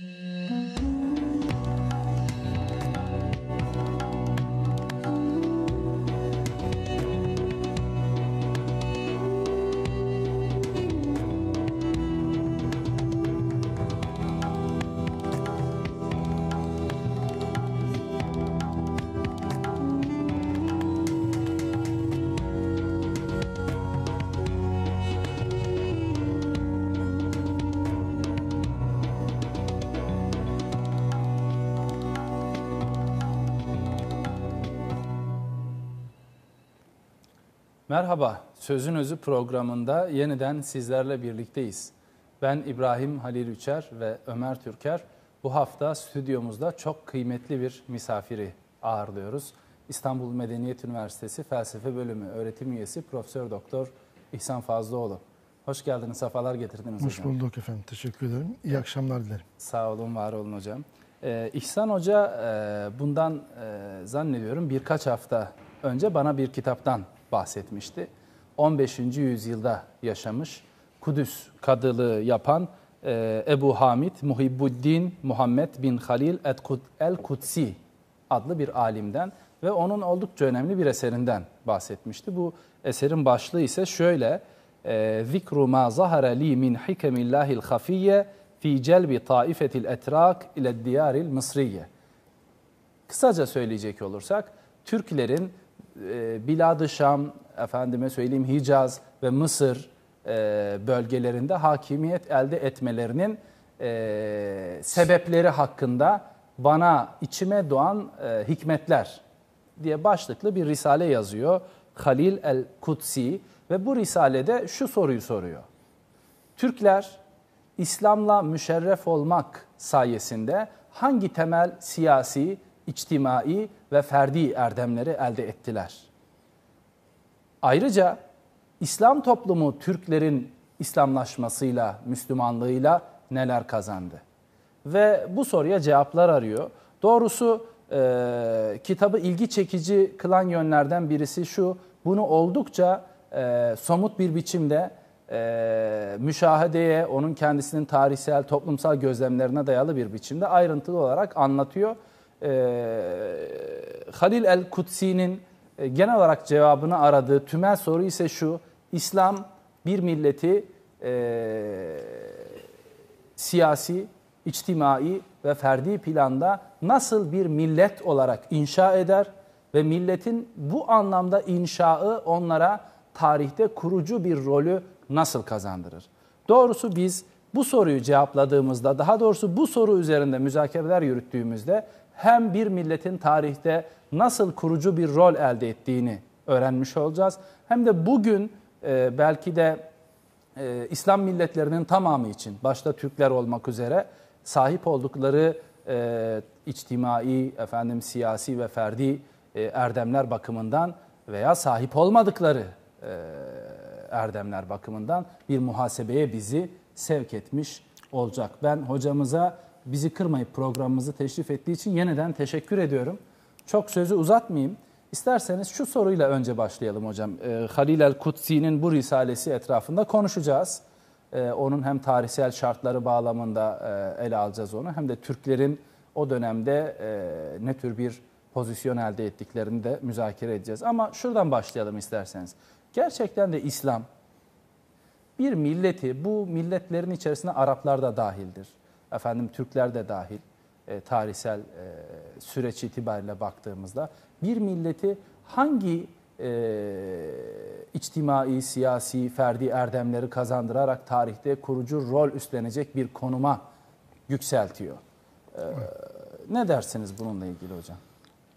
Mm-hmm. Merhaba, Sözün Özü programında yeniden sizlerle birlikteyiz. Ben İbrahim Halil Üçer ve Ömer Türker. Bu hafta stüdyomuzda çok kıymetli bir misafiri ağırlıyoruz. İstanbul Medeniyet Üniversitesi Felsefe Bölümü öğretim üyesi Profesör Doktor İhsan Fazlıoğlu. Hoş geldiniz, sefalar getirdiniz Hoş hocam. Hoş bulduk efendim, teşekkür ederim. İyi akşamlar dilerim. Sağ olun, var olun hocam. Ee, İhsan Hoca e, bundan e, zannediyorum birkaç hafta önce bana bir kitaptan bahsetmişti. 15. yüzyılda yaşamış, Kudüs kadılığı yapan e, Ebu Hamid Muhibbuddin Muhammed bin Halil el-Kudsi adlı bir alimden ve onun oldukça önemli bir eserinden bahsetmişti. Bu eserin başlığı ise şöyle, e, Zikru ma zahara li min hikemillahil hafiyye fi celbi taifetil etrak ile diyaril mısriye. Kısaca söyleyecek olursak, Türklerin e, Bilad-ı Şam, efendime söyleyeyim Hicaz ve Mısır e, bölgelerinde hakimiyet elde etmelerinin e, sebepleri hakkında bana içime doğan e, hikmetler diye başlıklı bir risale yazıyor Halil el-Kutsi ve bu risalede şu soruyu soruyor. Türkler İslam'la müşerref olmak sayesinde hangi temel siyasi, içtimai ve ferdi erdemleri elde ettiler? Ayrıca İslam toplumu Türklerin İslamlaşmasıyla, Müslümanlığıyla neler kazandı? Ve bu soruya cevaplar arıyor. Doğrusu e, kitabı ilgi çekici kılan yönlerden birisi şu, bunu oldukça e, somut bir biçimde e, müşahedeye, onun kendisinin tarihsel, toplumsal gözlemlerine dayalı bir biçimde ayrıntılı olarak anlatıyor. E, Halil el-Kutsi'nin e, genel olarak cevabını aradığı tümel soru ise şu, İslam bir milleti e, siyasi, içtimai ve ferdi planda nasıl bir millet olarak inşa eder ve milletin bu anlamda inşaı onlara tarihte kurucu bir rolü nasıl kazandırır? Doğrusu biz bu soruyu cevapladığımızda, daha doğrusu bu soru üzerinde müzakereler yürüttüğümüzde hem bir milletin tarihte nasıl kurucu bir rol elde ettiğini öğrenmiş olacağız. Hem de bugün e, belki de e, İslam milletlerinin tamamı için, başta Türkler olmak üzere sahip oldukları e, içtimai, efendim siyasi ve ferdi e, erdemler bakımından veya sahip olmadıkları e, erdemler bakımından bir muhasebeye bizi sevk etmiş olacak. Ben hocamıza bizi kırmayıp programımızı teşrif ettiği için yeniden teşekkür ediyorum. Çok sözü uzatmayayım. İsterseniz şu soruyla önce başlayalım hocam. E, Halil el-Kutsi'nin bu risalesi etrafında konuşacağız. E, onun hem tarihsel şartları bağlamında e, ele alacağız onu hem de Türklerin o dönemde e, ne tür bir pozisyon elde ettiklerini de müzakere edeceğiz. Ama şuradan başlayalım isterseniz. Gerçekten de İslam bir milleti, bu milletlerin içerisinde Araplar da dahildir. Efendim Türkler de dahil e, tarihsel e, süreç itibariyle baktığımızda bir milleti hangi e, içtimai, siyasi, ferdi erdemleri kazandırarak tarihte kurucu rol üstlenecek bir konuma yükseltiyor. E, ne dersiniz bununla ilgili hocam?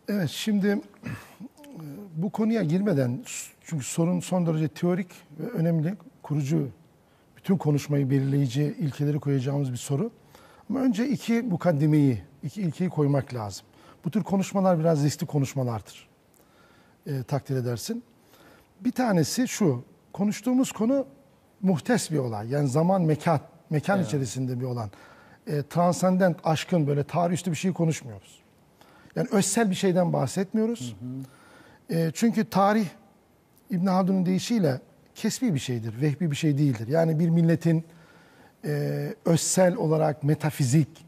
Evet şimdi e, bu konuya girmeden çünkü sorun son derece teorik ve önemli, kurucu, bütün konuşmayı belirleyici ilkeleri koyacağımız bir soru. Ama önce iki mukaddimeyi, iki ilkeyi koymak lazım. Bu tür konuşmalar biraz riskli konuşmalardır. E, takdir edersin. Bir tanesi şu, konuştuğumuz konu muhtes bir olay. Yani zaman, mekan, mekan evet. içerisinde bir olan. E, transcendent, aşkın böyle tarihüstü bir şey konuşmuyoruz. Yani özsel bir şeyden bahsetmiyoruz. Hı hı. E, çünkü tarih İbn Haldun'un deyişiyle kesbi bir şeydir, vehbi bir şey değildir. Yani bir milletin e, özsel olarak metafizik,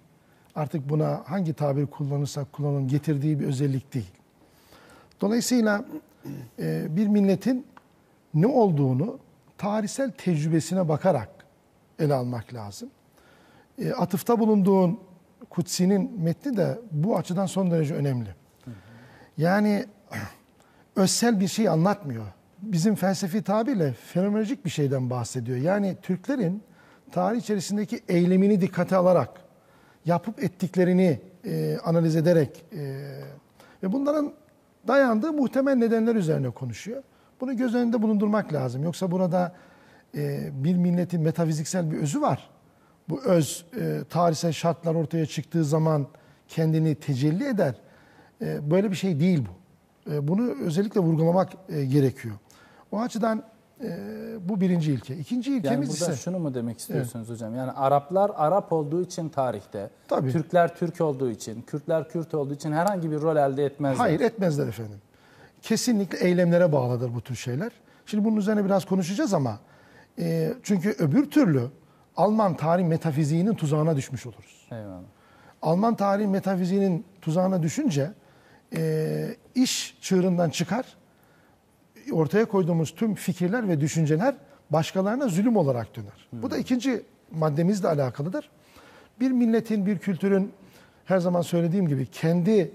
artık buna hangi tabir kullanırsak kullanalım getirdiği bir özellik değil. Dolayısıyla e, bir milletin ne olduğunu tarihsel tecrübesine bakarak ele almak lazım. E, atıfta bulunduğun Kutsi'nin metni de bu açıdan son derece önemli. Yani özsel bir şey anlatmıyor. Bizim felsefi tabirle fenomenolojik bir şeyden bahsediyor. Yani Türklerin tarih içerisindeki eylemini dikkate alarak, yapıp ettiklerini e, analiz ederek e, ve bunların dayandığı muhtemel nedenler üzerine konuşuyor. Bunu göz önünde bulundurmak lazım. Yoksa burada e, bir milletin metafiziksel bir özü var. Bu öz e, tarihsel şartlar ortaya çıktığı zaman kendini tecelli eder. E, böyle bir şey değil bu. E, bunu özellikle vurgulamak e, gerekiyor. O açıdan bu birinci ilke. İkinci ilkemiz yani ise... şunu mu demek istiyorsunuz evet. hocam? Yani Araplar Arap olduğu için tarihte, Tabii. Türkler Türk olduğu için, Kürtler Kürt olduğu için herhangi bir rol elde etmezler. Hayır etmezler efendim. Kesinlikle eylemlere bağlıdır bu tür şeyler. Şimdi bunun üzerine biraz konuşacağız ama e, çünkü öbür türlü Alman tarih metafiziğinin tuzağına düşmüş oluruz. Eyvallah. Alman tarih metafiziğinin tuzağına düşünce e, iş çığırından çıkar. Ortaya koyduğumuz tüm fikirler ve düşünceler başkalarına zulüm olarak döner. Hmm. Bu da ikinci maddemizle alakalıdır. Bir milletin, bir kültürün her zaman söylediğim gibi kendi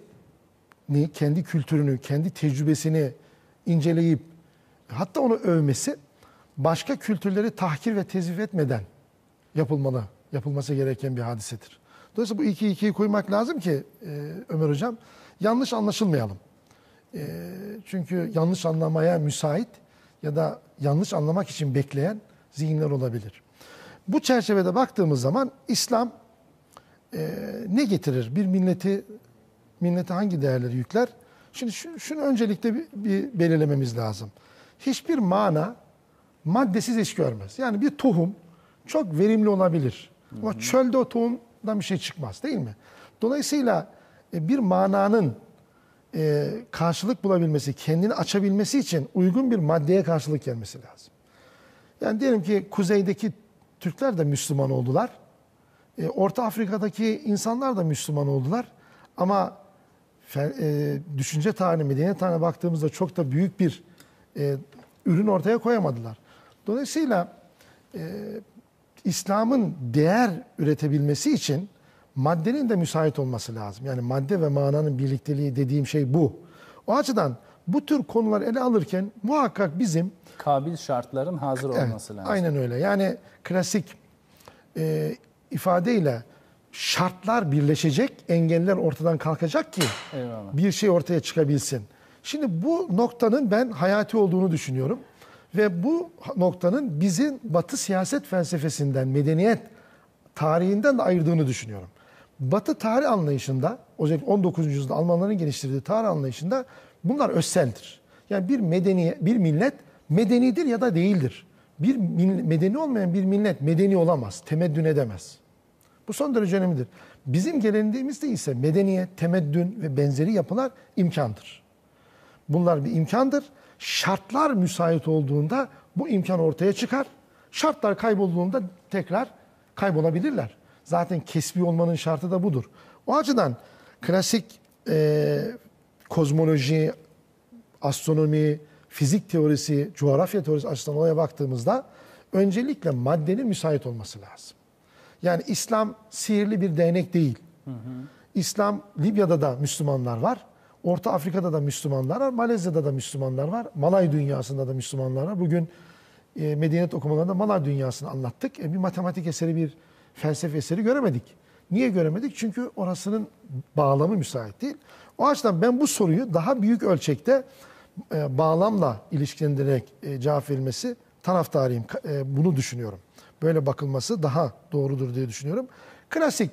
kendi kültürünü, kendi tecrübesini inceleyip hatta onu övmesi başka kültürleri tahkir ve tezif etmeden yapılmalı, yapılması gereken bir hadisedir. Dolayısıyla bu iki ikiyi koymak lazım ki e, Ömer Hocam yanlış anlaşılmayalım. E, çünkü yanlış anlamaya müsait ya da yanlış anlamak için bekleyen zihinler olabilir. Bu çerçevede baktığımız zaman İslam e, ne getirir? Bir milleti millete hangi değerleri yükler? Şimdi şu, şunu öncelikle bir, bir belirlememiz lazım. Hiçbir mana maddesiz iş görmez. Yani bir tohum çok verimli olabilir. Ama çölde o tohumdan bir şey çıkmaz değil mi? Dolayısıyla e, bir mananın e, karşılık bulabilmesi, kendini açabilmesi için uygun bir maddeye karşılık gelmesi lazım. Yani diyelim ki kuzeydeki Türkler de Müslüman oldular. E, Orta Afrika'daki insanlar da Müslüman oldular. Ama düşünce tarihine, medeniyet tarihine baktığımızda çok da büyük bir ürün ortaya koyamadılar. Dolayısıyla İslam'ın değer üretebilmesi için maddenin de müsait olması lazım. Yani madde ve mananın birlikteliği dediğim şey bu. O açıdan bu tür konular ele alırken muhakkak bizim kabil şartların hazır evet, olması lazım. Aynen öyle. Yani klasik e, ifadeyle şartlar birleşecek, engeller ortadan kalkacak ki Eyvallah. bir şey ortaya çıkabilsin. Şimdi bu noktanın ben hayati olduğunu düşünüyorum. Ve bu noktanın bizim Batı siyaset felsefesinden, medeniyet tarihinden de ayırdığını düşünüyorum. Batı tarih anlayışında, özellikle 19. yüzyılda Almanların geliştirdiği tarih anlayışında bunlar özseldir. Yani bir medeni bir millet medenidir ya da değildir. Bir medeni olmayan bir millet medeni olamaz, temeddün edemez. Bu son derece önemlidir. Bizim geleneğimizde ise medeniyet, temeddün ve benzeri yapılar imkandır. Bunlar bir imkandır şartlar müsait olduğunda bu imkan ortaya çıkar. Şartlar kaybolduğunda tekrar kaybolabilirler. Zaten kesbi olmanın şartı da budur. O açıdan klasik e, kozmoloji, astronomi, fizik teorisi, coğrafya teorisi açısından olaya baktığımızda öncelikle maddenin müsait olması lazım. Yani İslam sihirli bir değnek değil. Hı hı. İslam Libya'da da Müslümanlar var. Orta Afrika'da da Müslümanlar var, Malezya'da da Müslümanlar var, Malay dünyasında da Müslümanlar var. Bugün e, medeniyet okumalarında Malay dünyasını anlattık. E, bir matematik eseri, bir felsefe eseri göremedik. Niye göremedik? Çünkü orasının bağlamı müsait değil. O açıdan ben bu soruyu daha büyük ölçekte e, bağlamla ilişkilendirerek e, cevap verilmesi taraftarıyım. E, bunu düşünüyorum. Böyle bakılması daha doğrudur diye düşünüyorum. Klasik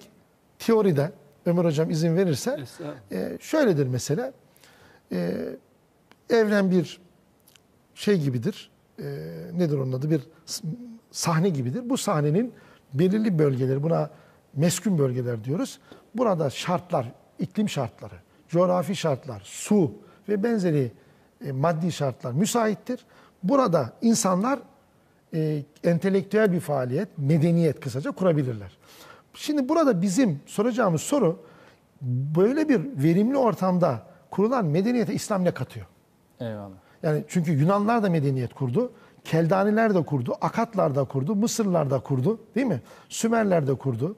teoride Ömer Hocam izin verirse e, şöyledir mesela. E, evren bir şey gibidir. E, nedir onun adı? Bir sahne gibidir. Bu sahnenin belirli bölgeleri, buna meskun bölgeler diyoruz. Burada şartlar, iklim şartları, coğrafi şartlar, su ve benzeri e, maddi şartlar müsaittir. Burada insanlar e, entelektüel bir faaliyet, medeniyet kısaca kurabilirler. Şimdi burada bizim soracağımız soru böyle bir verimli ortamda kurulan medeniyete İslam ne katıyor? Eyvallah. Yani çünkü Yunanlar da medeniyet kurdu. Keldaniler de kurdu, Akatlar da kurdu, Mısırlılar da kurdu değil mi? Sümerler de kurdu,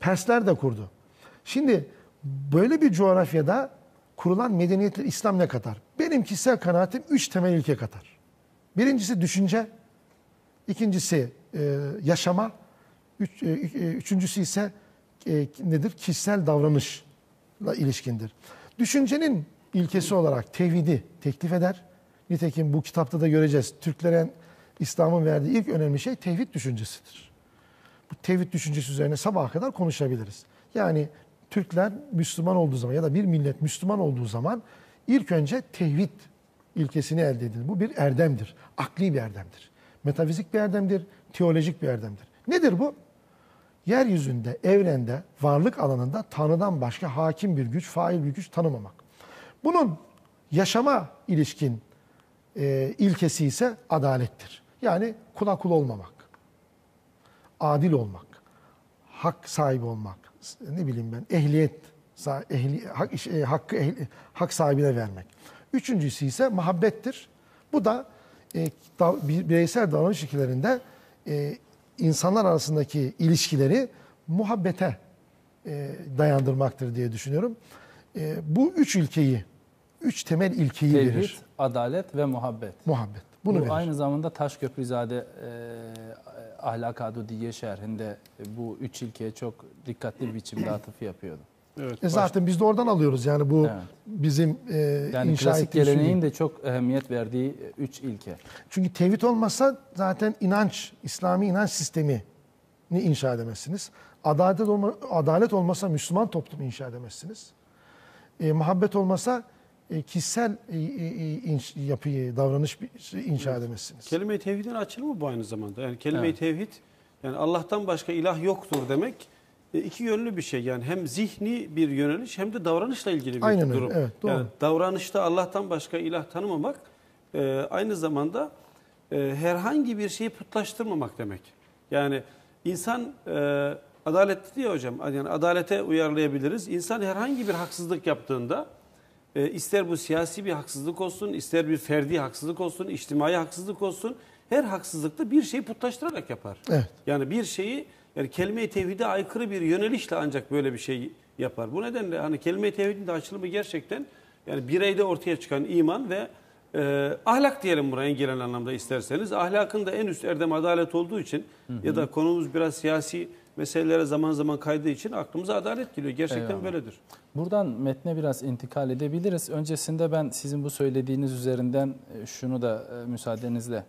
Persler de kurdu. Şimdi böyle bir coğrafyada kurulan medeniyetler İslam ne katar? Benim kişisel kanaatim üç temel ilke katar. Birincisi düşünce, ikincisi e, yaşama, üç, e, e, üçüncüsü ise e, nedir? Kişisel davranışla ilişkindir. Düşüncenin ilkesi olarak tevhidi teklif eder. Nitekim bu kitapta da göreceğiz. Türklere İslam'ın verdiği ilk önemli şey tevhid düşüncesidir. Bu tevhid düşüncesi üzerine sabaha kadar konuşabiliriz. Yani Türkler Müslüman olduğu zaman ya da bir millet Müslüman olduğu zaman ilk önce tevhid ilkesini elde edilir. Bu bir erdemdir. Akli bir erdemdir. Metafizik bir erdemdir. Teolojik bir erdemdir. Nedir bu? Yeryüzünde, evrende, varlık alanında Tanrı'dan başka hakim bir güç, fail bir güç tanımamak. Bunun yaşama ilişkin e, ilkesi ise adalettir. Yani kula kul olmamak, adil olmak, hak sahibi olmak, ne bileyim ben ehliyet, ehli, hak, e, hakkı ehli, hak sahibine vermek. Üçüncüsü ise muhabbettir. Bu da e, da, bireysel davranış ilkelerinde e, insanlar arasındaki ilişkileri muhabbete e, dayandırmaktır diye düşünüyorum. E, bu üç ilkeyi üç temel ilkeyi Tevhid, verir. adalet ve muhabbet. Muhabbet. Bunu Bu verir. aynı zamanda Taşköprüzade e, Ahlak Adudiye şerhinde e, bu üç ilkeye çok dikkatli bir biçimde atıf yapıyordu. Evet. E zaten biz de oradan alıyoruz yani bu Evet. bizim e, Yani inşa klasik geleneğin de çok ehemmiyet verdiği e, üç ilke. Çünkü tevhid olmazsa zaten inanç, İslami inanç sistemi ni inşa edemezsiniz. Adalet, olma, adalet olmasa Müslüman toplumu inşa edemezsiniz. E, muhabbet olmasa e, kişisel e, e, inş, yapıyı, davranış inşa edemezsiniz. Kelime-i tevhidin açılımı bu aynı zamanda. Yani kelime-i Evet. tevhid yani Allah'tan başka ilah yoktur demek e, iki yönlü bir şey. Yani hem zihni bir yöneliş hem de davranışla ilgili bir Aynen öyle, durum. evet, doğru. Yani davranışta Allah'tan başka ilah tanımamak e, aynı zamanda e, herhangi bir şeyi putlaştırmamak demek. Yani insan e, adaletli diyor hocam. Yani adalete uyarlayabiliriz. İnsan herhangi bir haksızlık yaptığında e, ister bu siyasi bir haksızlık olsun, ister bir ferdi haksızlık olsun, içtimai haksızlık olsun. Her haksızlıkta bir şeyi putlaştırarak yapar. Evet. Yani bir şeyi yani kelime-i tevhide aykırı bir yönelişle ancak böyle bir şey yapar. Bu nedenle hani kelime-i tevhidin de açılımı gerçekten yani bireyde ortaya çıkan iman ve e, ahlak diyelim buraya en gelen anlamda isterseniz. Ahlakın da en üst erdem adalet olduğu için ya da konumuz biraz siyasi meselelere zaman zaman kaydığı için aklımıza adalet geliyor. Gerçekten Eyvallah. böyledir. Buradan metne biraz intikal edebiliriz. Öncesinde ben sizin bu söylediğiniz üzerinden e, şunu da e, müsaadenizle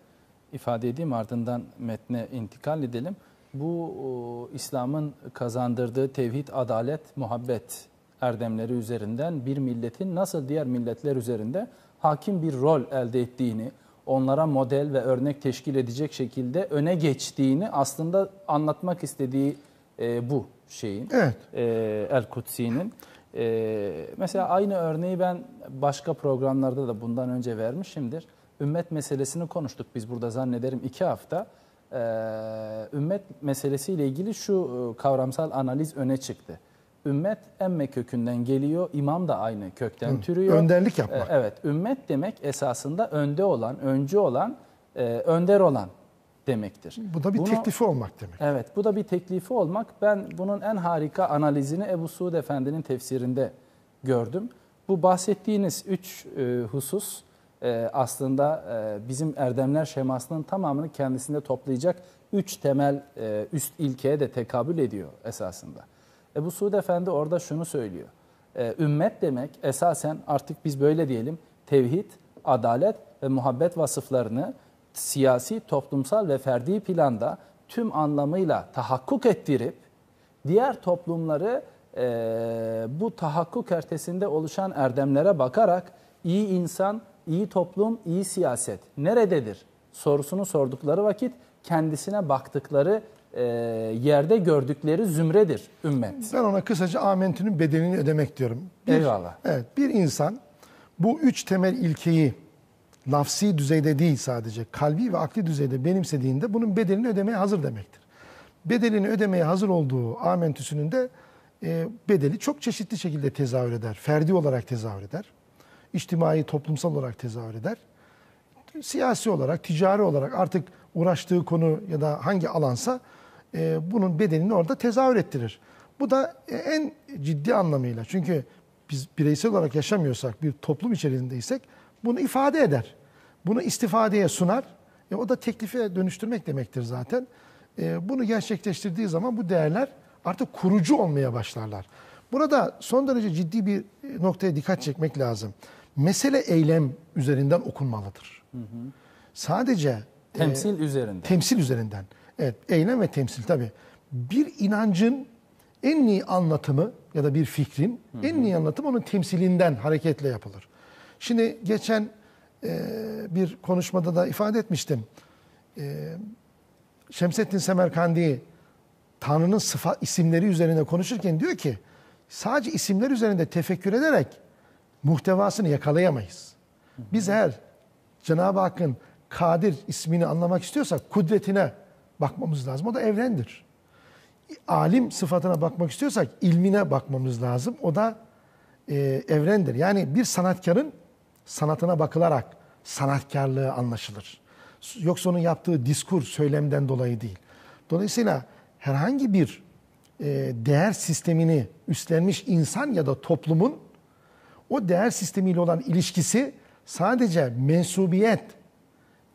ifade edeyim ardından metne intikal edelim. Bu İslam'ın kazandırdığı tevhid, adalet, muhabbet erdemleri üzerinden bir milletin nasıl diğer milletler üzerinde hakim bir rol elde ettiğini, onlara model ve örnek teşkil edecek şekilde öne geçtiğini aslında anlatmak istediği e, bu şeyin Evet. e, El Kutsi'nin. E, mesela aynı örneği ben başka programlarda da bundan önce vermişimdir. Ümmet meselesini konuştuk biz burada zannederim iki hafta. E, ümmet meselesiyle ilgili şu e, kavramsal analiz öne çıktı. Ümmet emme kökünden geliyor, imam da aynı kökten türüyor. Önderlik yapmak. E, Evet, ümmet demek esasında önde olan, öncü olan, e, önder olan demektir. Bu da bir Bunu- teklifi olmak demek. Evet, bu da bir teklifi olmak. Ben bunun en harika analizini Ebu Suud Efendi'nin tefsirinde gördüm. Bu bahsettiğiniz üç e, husus e, aslında e, bizim erdemler şemasının tamamını kendisinde toplayacak üç temel e, üst ilkeye de tekabül ediyor esasında. Ebu Suud Efendi orada şunu söylüyor. E, ümmet demek esasen artık biz böyle diyelim tevhid, adalet ve muhabbet vasıflarını siyasi, toplumsal ve ferdi planda tüm anlamıyla tahakkuk ettirip diğer toplumları e, bu tahakkuk ertesinde oluşan erdemlere bakarak iyi insan, iyi toplum, iyi siyaset nerededir sorusunu sordukları vakit kendisine baktıkları e, yerde gördükleri zümredir ümmet. Ben ona kısaca amentünün bedelini ödemek diyorum. Bir, Eyvallah. Evet, bir insan bu üç temel ilkeyi lafsi düzeyde değil sadece kalbi ve akli düzeyde benimsediğinde bunun bedelini ödemeye hazır demektir. bedelini ödemeye hazır olduğu amentüsünün de e, bedeli çok çeşitli şekilde tezahür eder. Ferdi olarak tezahür eder. İçtimai, toplumsal olarak tezahür eder. Siyasi olarak, ticari olarak artık uğraştığı konu ya da hangi alansa e, bunun bedelini orada tezahür ettirir. Bu da e, en ciddi anlamıyla. Çünkü biz bireysel olarak yaşamıyorsak, bir toplum içerisindeysek bunu ifade eder. Bunu istifadeye sunar. E, o da teklife dönüştürmek demektir zaten. E, bunu gerçekleştirdiği zaman bu değerler artık kurucu olmaya başlarlar. Burada son derece ciddi bir noktaya dikkat çekmek lazım. Mesele eylem üzerinden okunmalıdır. Hı hı. Sadece temsil e, üzerinden. Temsil üzerinden. Evet, eylem ve temsil tabii. Bir inancın en iyi anlatımı ya da bir fikrin hı hı. en iyi anlatımı onun temsilinden hareketle yapılır. Şimdi geçen e, bir konuşmada da ifade etmiştim. E, Şemsettin Semerkandi Tanrı'nın sıfat isimleri üzerinde konuşurken diyor ki sadece isimler üzerinde tefekkür ederek muhtevasını yakalayamayız. Biz eğer Cenab-ı Hakk'ın Kadir ismini anlamak istiyorsak kudretine bakmamız lazım. O da evrendir. Alim sıfatına bakmak istiyorsak ilmine bakmamız lazım. O da e, evrendir. Yani bir sanatkarın sanatına bakılarak sanatkarlığı anlaşılır. Yoksa onun yaptığı diskur söylemden dolayı değil. Dolayısıyla herhangi bir e, değer sistemini üstlenmiş insan ya da toplumun o değer sistemiyle olan ilişkisi sadece mensubiyet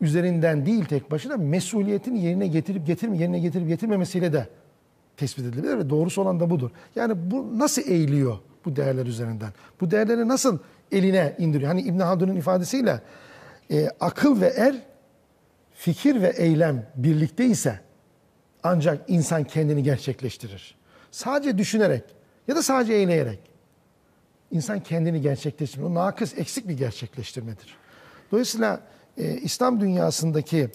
üzerinden değil tek başına mesuliyetin yerine getirip getirme yerine getirip getirmemesiyle de tespit edilebilir ve doğrusu olan da budur. Yani bu nasıl eğiliyor bu değerler üzerinden? Bu değerleri nasıl eline indiriyor? Hani İbn Haldun'un ifadesiyle e, akıl ve er, fikir ve eylem birlikte ise ancak insan kendini gerçekleştirir. Sadece düşünerek ya da sadece eğleyerek insan kendini gerçekleştirme. O nakıs, eksik bir gerçekleştirmedir. Dolayısıyla e, İslam dünyasındaki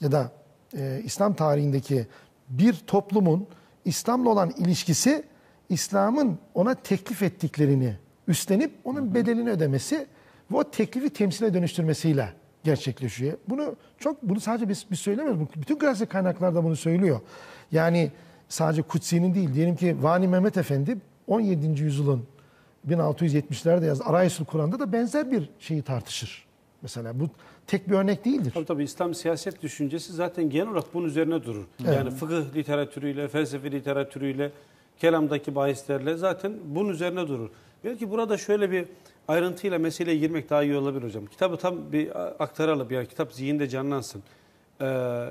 ya da e, İslam tarihindeki bir toplumun İslam'la olan ilişkisi İslam'ın ona teklif ettiklerini üstlenip onun bedelini ödemesi ve o teklifi temsile dönüştürmesiyle gerçekleşiyor. Bunu çok bunu sadece biz, biz söylemiyoruz. Bütün klasik kaynaklarda bunu söylüyor. Yani sadece Kutsi'nin değil. Diyelim ki Vani Mehmet Efendi 17. yüzyılın 1670'lerde yazdı. Arayüzül Kur'an'da da benzer bir şeyi tartışır. Mesela bu tek bir örnek değildir. Tabii tabii İslam siyaset düşüncesi zaten genel olarak bunun üzerine durur. Evet. Yani fıkıh literatürüyle, felsefe literatürüyle, kelamdaki bahislerle zaten bunun üzerine durur. Belki burada şöyle bir ayrıntıyla meseleye girmek daha iyi olabilir hocam. Kitabı tam bir aktaralım yani kitap zihinde canlansın. Ee,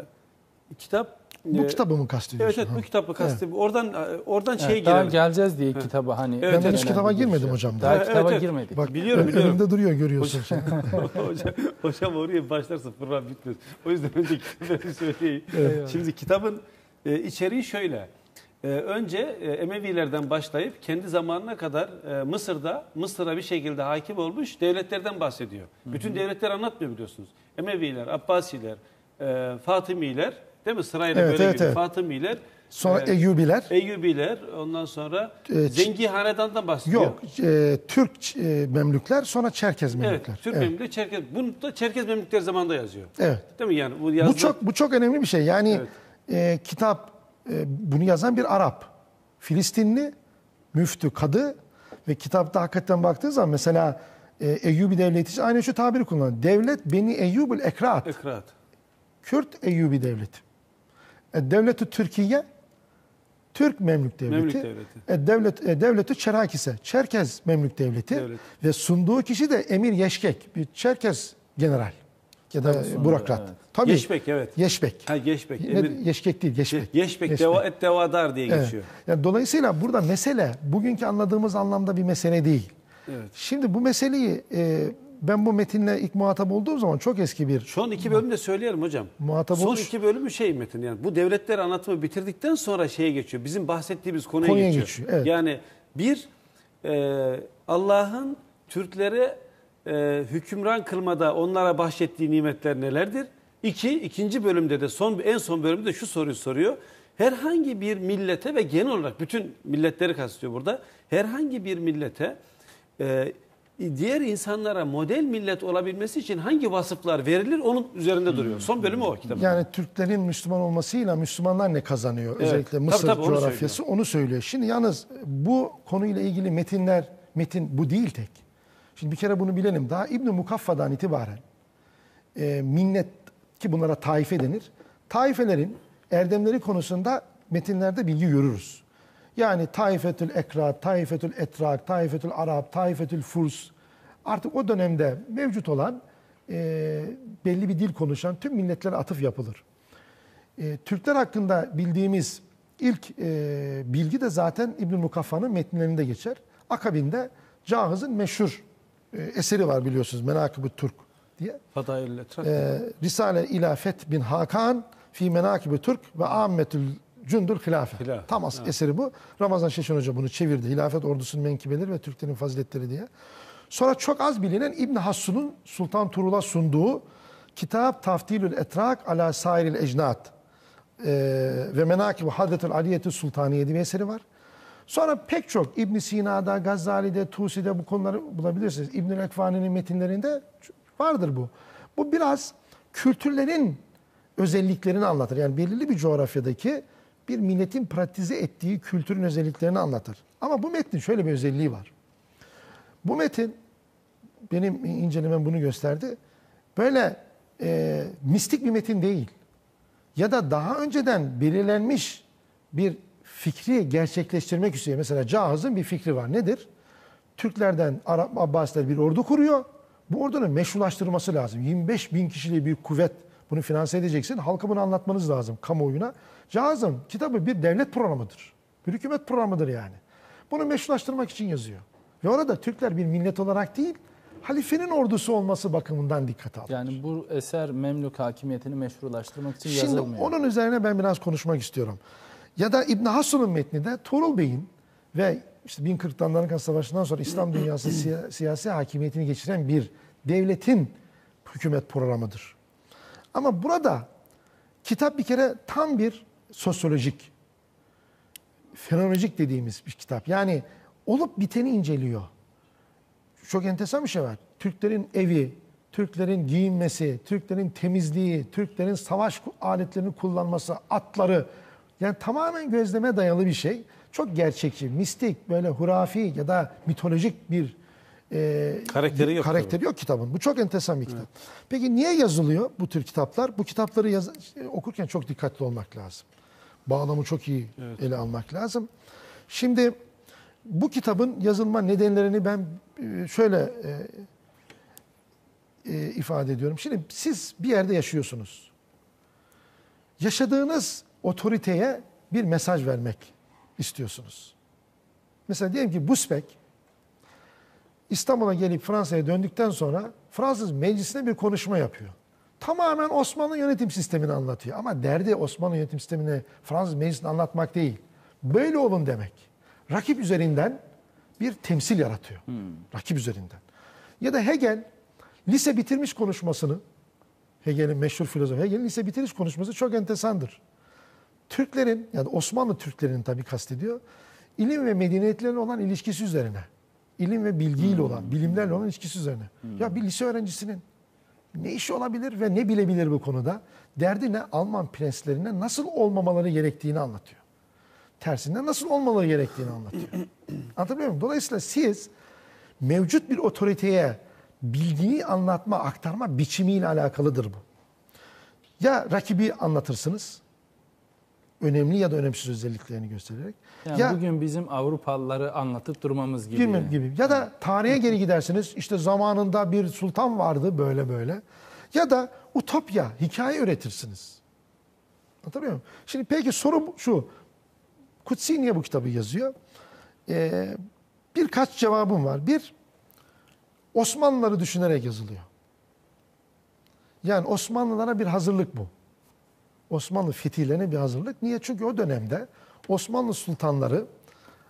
kitap bu e, kitabı mı kastediyorsun? Evet evet bu kitabı kastediyorum. Oradan oradan evet, şeye girelim. Daha geleceğiz diye evet. kitaba hani. Evet, ben henüz kitaba girmedim şey. hocam. Daha, daha kitaba evet, evet. girmedik. Bak biliyorum, biliyorum. önümde duruyor görüyorsun. hocam, hocam oraya başlarsa program bitmez. O yüzden önce kitabı söyleyeyim. Evet. Şimdi kitabın e, içeriği şöyle. Ee, önce e, Emevilerden başlayıp kendi zamanına kadar e, Mısır'da Mısır'a bir şekilde hakim olmuş devletlerden bahsediyor. Hı hı. Bütün devletler anlatmıyor biliyorsunuz. Emeviler, Abbasiler, e, Fatımiler değil mi? Sırayla evet, böyle evet, gidiyor. Evet. Fatımiler, Sonra e, Eyyubiler. Eyyubiler, ondan sonra e, Zengi Hanedan'dan bahsediyor. Yok, e, Türk e, Memlükler, sonra Çerkez Memlükler. Evet, Türk evet. Memlükler, Çerkez. Bunu da Çerkez Memlükler zamanında yazıyor. Evet. Değil mi yani? Bu, yazdı... bu çok bu çok önemli bir şey. Yani evet. e, kitap e, bunu yazan bir Arap. Filistinli, müftü, kadı ve kitapta hakikaten baktığı zaman mesela e, Eyyubi devleti için aynı şu tabiri kullanıyor. Devlet Beni Eyyubul Ekrat. Ekrat. Kürt Eyyubi devleti. E, devleti Türkiye Türk Memlük Devleti. Memlük Devleti. E, devlet, e, devleti Çerakise, Çerkez Memlük Devleti. Devlet. Ve sunduğu kişi de Emir Yeşkek, bir Çerkez general ya da Tabii bürokrat. Evet. Tabii. Yeşbek evet. Yeşbek. Ha Yeşbek. Emir... Yeşkek değil, Yeşbek. Yeşbek, Yeşbek. Deva, et devadar diye evet. geçiyor. Yani dolayısıyla burada mesele bugünkü anladığımız anlamda bir mesele değil. Evet. Şimdi bu meseleyi e, ben bu metinle ilk muhatap olduğum zaman çok eski bir... Son iki bölümde söyleyelim hocam. Muhatap Son oluş... iki bölümü şey metin yani bu devletler anlatımı bitirdikten sonra şeye geçiyor. Bizim bahsettiğimiz konuya, konuya geçiyor. geçiyor evet. Yani bir e, Allah'ın Türklere e, hükümran kılmada onlara bahşettiği nimetler nelerdir? İki, ikinci bölümde de son en son bölümde şu soruyu soruyor. Herhangi bir millete ve genel olarak bütün milletleri kastediyor burada. Herhangi bir millete e, diğer insanlara model millet olabilmesi için hangi vasıflar verilir onun üzerinde duruyor. Son bölümü o kitabın. Yani Türklerin Müslüman olmasıyla Müslümanlar ne kazanıyor? Evet. Özellikle Tabii, Mısır tabii, onu coğrafyası onu söylüyor. Şimdi yalnız bu konuyla ilgili metinler, metin bu değil tek. Şimdi bir kere bunu bilelim. Daha İbn-i Mukaffa'dan itibaren e, minnet ki bunlara taife denir. Taifelerin erdemleri konusunda metinlerde bilgi görürüz. Yani Taifetül Ekra, Taifetül Etrak, Taifetül Arap, Taifetül Furs artık o dönemde mevcut olan e, belli bir dil konuşan tüm milletlere atıf yapılır. E, Türkler hakkında bildiğimiz ilk e, bilgi de zaten İbn Mukaffa'nın metinlerinde geçer. Akabinde Cahız'ın meşhur e, eseri var biliyorsunuz Menakıb-ı Türk diye. Etrak. E, Risale ila Feth bin Hakan fi Menakıb-ı Türk ve Ammetül Cündül Hilafe. Hilaf, Tam as eseri bu. Ramazan Şeşen Hoca bunu çevirdi. Hilafet ordusunun menkibeleri ve Türklerin faziletleri diye. Sonra çok az bilinen İbn Hassun'un Sultan Turul'a sunduğu Kitap Taftilül Etrak ala Sairil Ecnat e, ve Menakib Hadretül Aliyetü Sultaniye diye bir eseri var. Sonra pek çok İbn Sina'da, Gazali'de, Tusi'de bu konuları bulabilirsiniz. İbnül Ekvani'nin metinlerinde vardır bu. Bu biraz kültürlerin özelliklerini anlatır. Yani belirli bir coğrafyadaki bir milletin pratize ettiği kültürün özelliklerini anlatır. Ama bu metnin şöyle bir özelliği var. Bu metin benim incelemem bunu gösterdi. Böyle e, mistik bir metin değil. Ya da daha önceden belirlenmiş bir fikri gerçekleştirmek üzere. Mesela Cahız'ın bir fikri var. Nedir? Türklerden Arap Abbasiler bir ordu kuruyor. Bu ordunun meşrulaştırılması lazım. 25 bin kişilik bir kuvvet bunu finanse edeceksin. Halka bunu anlatmanız lazım kamuoyuna. Cahız'ın kitabı bir devlet programıdır. Bir hükümet programıdır yani. Bunu meşrulaştırmak için yazıyor. Ve orada Türkler bir millet olarak değil, halifenin ordusu olması bakımından dikkate alıyor. Yani bu eser Memlük hakimiyetini meşrulaştırmak için Şimdi yazılmıyor. onun üzerine ben biraz konuşmak istiyorum. Ya da İbn Hassun'un metninde Tuğrul Bey'in ve işte 1040'tan Amerika Savaşı'ndan sonra İslam dünyası siya- siyasi hakimiyetini geçiren bir devletin hükümet programıdır. Ama burada kitap bir kere tam bir sosyolojik, fenomenolojik dediğimiz bir kitap. Yani olup biteni inceliyor. Çok enteresan bir şey var. Türklerin evi, Türklerin giyinmesi, Türklerin temizliği, Türklerin savaş aletlerini kullanması, atları. Yani tamamen gözleme dayalı bir şey. Çok gerçekçi, mistik, böyle hurafi ya da mitolojik bir e, Karakteri yok karakteri yok kitabın. Bu çok enteresan bir kitap. Peki niye yazılıyor bu tür kitaplar? Bu kitapları yaz- okurken çok dikkatli olmak lazım. Bağlamı çok iyi ele almak lazım. Şimdi bu kitabın yazılma nedenlerini ben e, şöyle e, e, ifade ediyorum. Şimdi siz bir yerde yaşıyorsunuz. Yaşadığınız otoriteye bir mesaj vermek istiyorsunuz. Mesela diyelim ki Busbek İstanbul'a gelip Fransa'ya döndükten sonra Fransız meclisine bir konuşma yapıyor. Tamamen Osmanlı yönetim sistemini anlatıyor. Ama derdi Osmanlı yönetim sistemini Fransız meclisinde anlatmak değil. Böyle olun demek. Rakip üzerinden bir temsil yaratıyor. Rakip üzerinden. Ya da Hegel lise bitirmiş konuşmasını, Hegel'in meşhur filozof Hegel'in lise bitiriş konuşması çok enteresandır. Türklerin ya da Osmanlı Türklerinin tabii kastediyor. ilim ve medeniyetlerle olan ilişkisi üzerine. ilim ve bilgiyle olan, bilimlerle olan ilişkisi üzerine. Ya bir lise öğrencisinin ne işi olabilir ve ne bilebilir bu konuda? Derdi ne? Alman prenslerine nasıl olmamaları gerektiğini anlatıyor. Tersinde nasıl olmaları gerektiğini anlatıyor. Anlatabiliyor muyum? Dolayısıyla siz mevcut bir otoriteye bilgiyi anlatma, aktarma biçimiyle alakalıdır bu. Ya rakibi anlatırsınız, önemli ya da önemsiz özelliklerini göstererek. Yani ya bugün bizim Avrupalıları anlatıp durmamız gibi. Bilmem gibi. Ya da tarihe geri gidersiniz. İşte zamanında bir sultan vardı böyle böyle. Ya da utopya, hikaye üretirsiniz. Anlatabiliyor muyum? Şimdi peki soru bu- şu. Kutsi niye bu kitabı yazıyor? Ee, birkaç cevabım var. Bir, Osmanlıları düşünerek yazılıyor. Yani Osmanlılara bir hazırlık bu. Osmanlı fetihlerine bir hazırlık. Niye? Çünkü o dönemde Osmanlı sultanları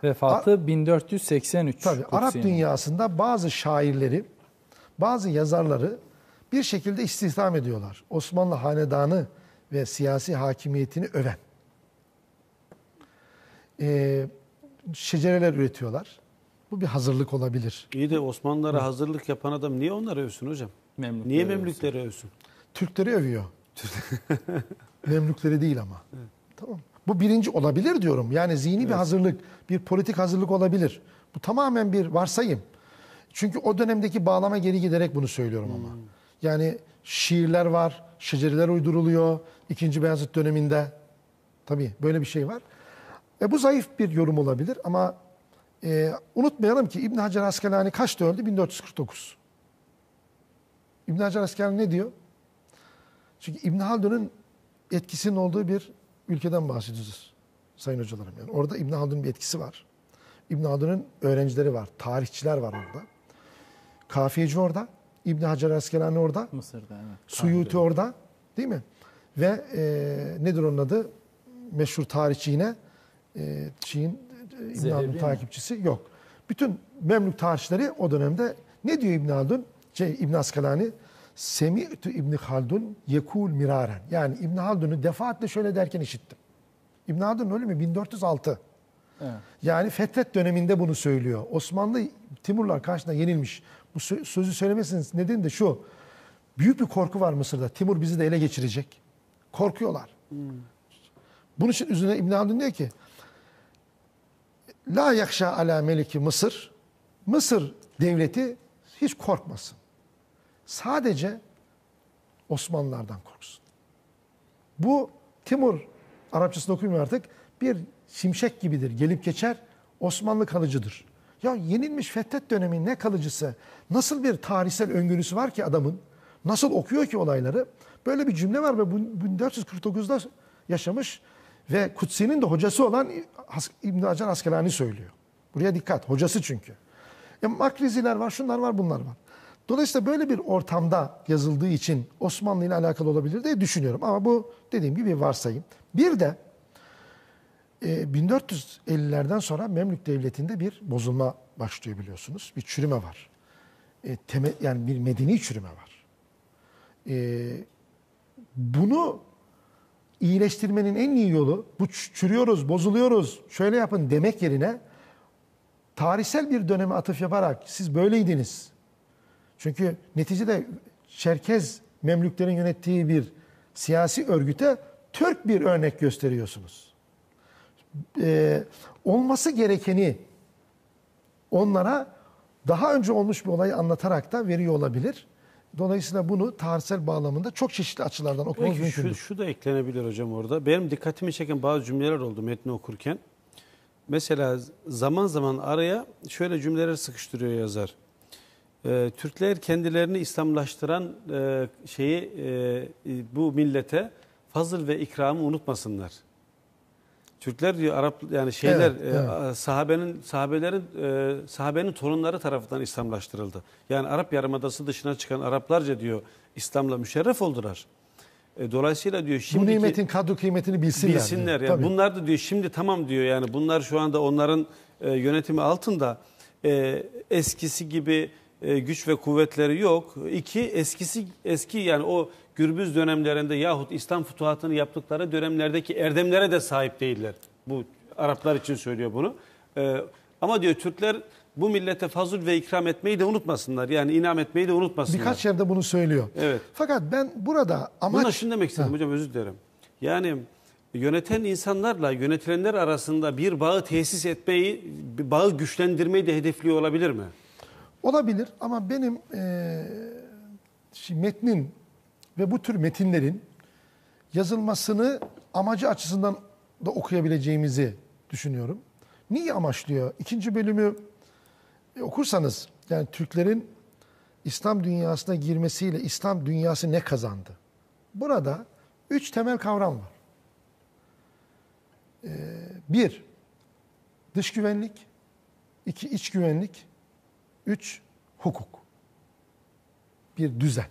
Vefatı 1483. Tabii Arap Kutsi'nin. dünyasında bazı şairleri, bazı yazarları bir şekilde istihdam ediyorlar. Osmanlı hanedanı ve siyasi hakimiyetini öven. Ee, şecereler üretiyorlar. Bu bir hazırlık olabilir. İyi de Osmanlılara hazırlık yapan adam niye onları övsün hocam? Memlükleri Niye. Memlükleri övsün? Türkleri övüyor. Memlükleri değil ama. Tamam. Bu birinci olabilir diyorum. Yani zihni bir hazırlık, bir politik hazırlık olabilir. Bu tamamen bir varsayım. Çünkü o dönemdeki bağlama geri giderek bunu söylüyorum ama. Yani şiirler var, şeceriler uyduruluyor. İkinci Beyazıt döneminde. Tabii böyle bir şey var. E bu zayıf bir yorum olabilir ama e, unutmayalım ki İbn Hacer Askelani kaçta öldü? 1449. İbn Hacer Askelani ne diyor? Çünkü İbn Haldun'un etkisinin olduğu bir ülkeden bahsediyoruz sayın hocalarım. Yani orada İbn Haldun'un bir etkisi var. İbn Haldun'un öğrencileri var, tarihçiler var orada. Kafiyeci orada, İbn Hacer Askelani orada, Mısır'da evet. Suyuti orada değil mi? Ve e, nedir onun adı? Meşhur tarihçi yine e, Çin e, İbn Haldun mi? takipçisi yok. Bütün Memlük tarihçileri o dönemde ne diyor İbn Haldun? Şey, İbn Askalani Semi'tü İbn Haldun yekul miraren. Yani İbn Haldun'u defaatle şöyle derken işittim. İbn Haldun öyle mi? 1406. Evet. Yani Fetret döneminde bunu söylüyor. Osmanlı Timurlar karşısında yenilmiş. Bu sö- sözü söylemesinin nedeni de şu. Büyük bir korku var Mısır'da. Timur bizi de ele geçirecek. Korkuyorlar. Bunun için üzerine İbn Haldun diyor ki La yakşa ala meliki Mısır. Mısır devleti hiç korkmasın. Sadece Osmanlılardan korksun. Bu Timur Arapçasını okumuyor artık. Bir şimşek gibidir. Gelip geçer. Osmanlı kalıcıdır. Ya yenilmiş Fethet dönemi ne kalıcısı? Nasıl bir tarihsel öngörüsü var ki adamın? Nasıl okuyor ki olayları? Böyle bir cümle var ve bu 1449'da yaşamış ve Kutsi'nin de hocası olan İbn Hacer Askelani söylüyor. Buraya dikkat. Hocası çünkü. E, makriziler var, şunlar var, bunlar var. Dolayısıyla böyle bir ortamda yazıldığı için Osmanlı ile alakalı olabilir diye düşünüyorum. Ama bu dediğim gibi bir varsayım. Bir de e, 1450'lerden sonra Memlük Devleti'nde bir bozulma başlıyor biliyorsunuz. Bir çürüme var. E, teme- yani bir medeni çürüme var. E, bunu iyileştirmenin en iyi yolu bu çürüyoruz, bozuluyoruz, şöyle yapın demek yerine tarihsel bir döneme atıf yaparak siz böyleydiniz. Çünkü neticede Çerkez Memlüklerin yönettiği bir siyasi örgüte Türk bir örnek gösteriyorsunuz. Ee, olması gerekeni onlara daha önce olmuş bir olayı anlatarak da veriyor olabilir. Dolayısıyla bunu tarihsel bağlamında çok çeşitli açılardan okumamız Belki şu, şu da eklenebilir hocam orada. Benim dikkatimi çeken bazı cümleler oldu metni okurken. Mesela zaman zaman araya şöyle cümleler sıkıştırıyor yazar. Ee, Türkler kendilerini İslamlaştıran e, şeyi e, bu millete fazıl ve ikramı unutmasınlar. Türkler diyor Arap yani şeyler Evet, e, sahabenin sahabelerin e, sahabenin torunları tarafından İslamlaştırıldı. Yani Arap Yarımadası dışına çıkan Araplarca diyor İslam'la müşerref oldular. E, dolayısıyla diyor Bu şimdiki nimetin kadro kıymetini bilsinler. bilsinler. Yani Tabii. bunlar da diyor şimdi tamam diyor yani bunlar şu anda onların e, yönetimi altında E, eskisi gibi e, güç ve kuvvetleri yok. İki eskisi eski yani o gürbüz dönemlerinde yahut İslam fütuhatını yaptıkları dönemlerdeki erdemlere de sahip değiller. Bu Araplar için söylüyor bunu. E, ama diyor Türkler bu millete fazıl ve ikram etmeyi de unutmasınlar. Yani inam etmeyi de unutmasınlar. Birkaç yerde bunu söylüyor. Evet. Fakat ben burada amaç... Buna şunu demek istedim hocam özür dilerim. Yani yöneten insanlarla yönetilenler arasında bir bağı tesis etmeyi, bir bağı güçlendirmeyi de hedefliyor olabilir mi? Olabilir ama benim eee, şimdi metnin ve bu tür metinlerin yazılmasını amacı açısından da okuyabileceğimizi düşünüyorum. Niye amaçlıyor? İkinci bölümü e, okursanız yani Türklerin İslam dünyasına girmesiyle İslam dünyası ne kazandı? Burada üç temel kavram var. Eee, bir, dış güvenlik. iki iç güvenlik. Üç, hukuk. Bir düzen.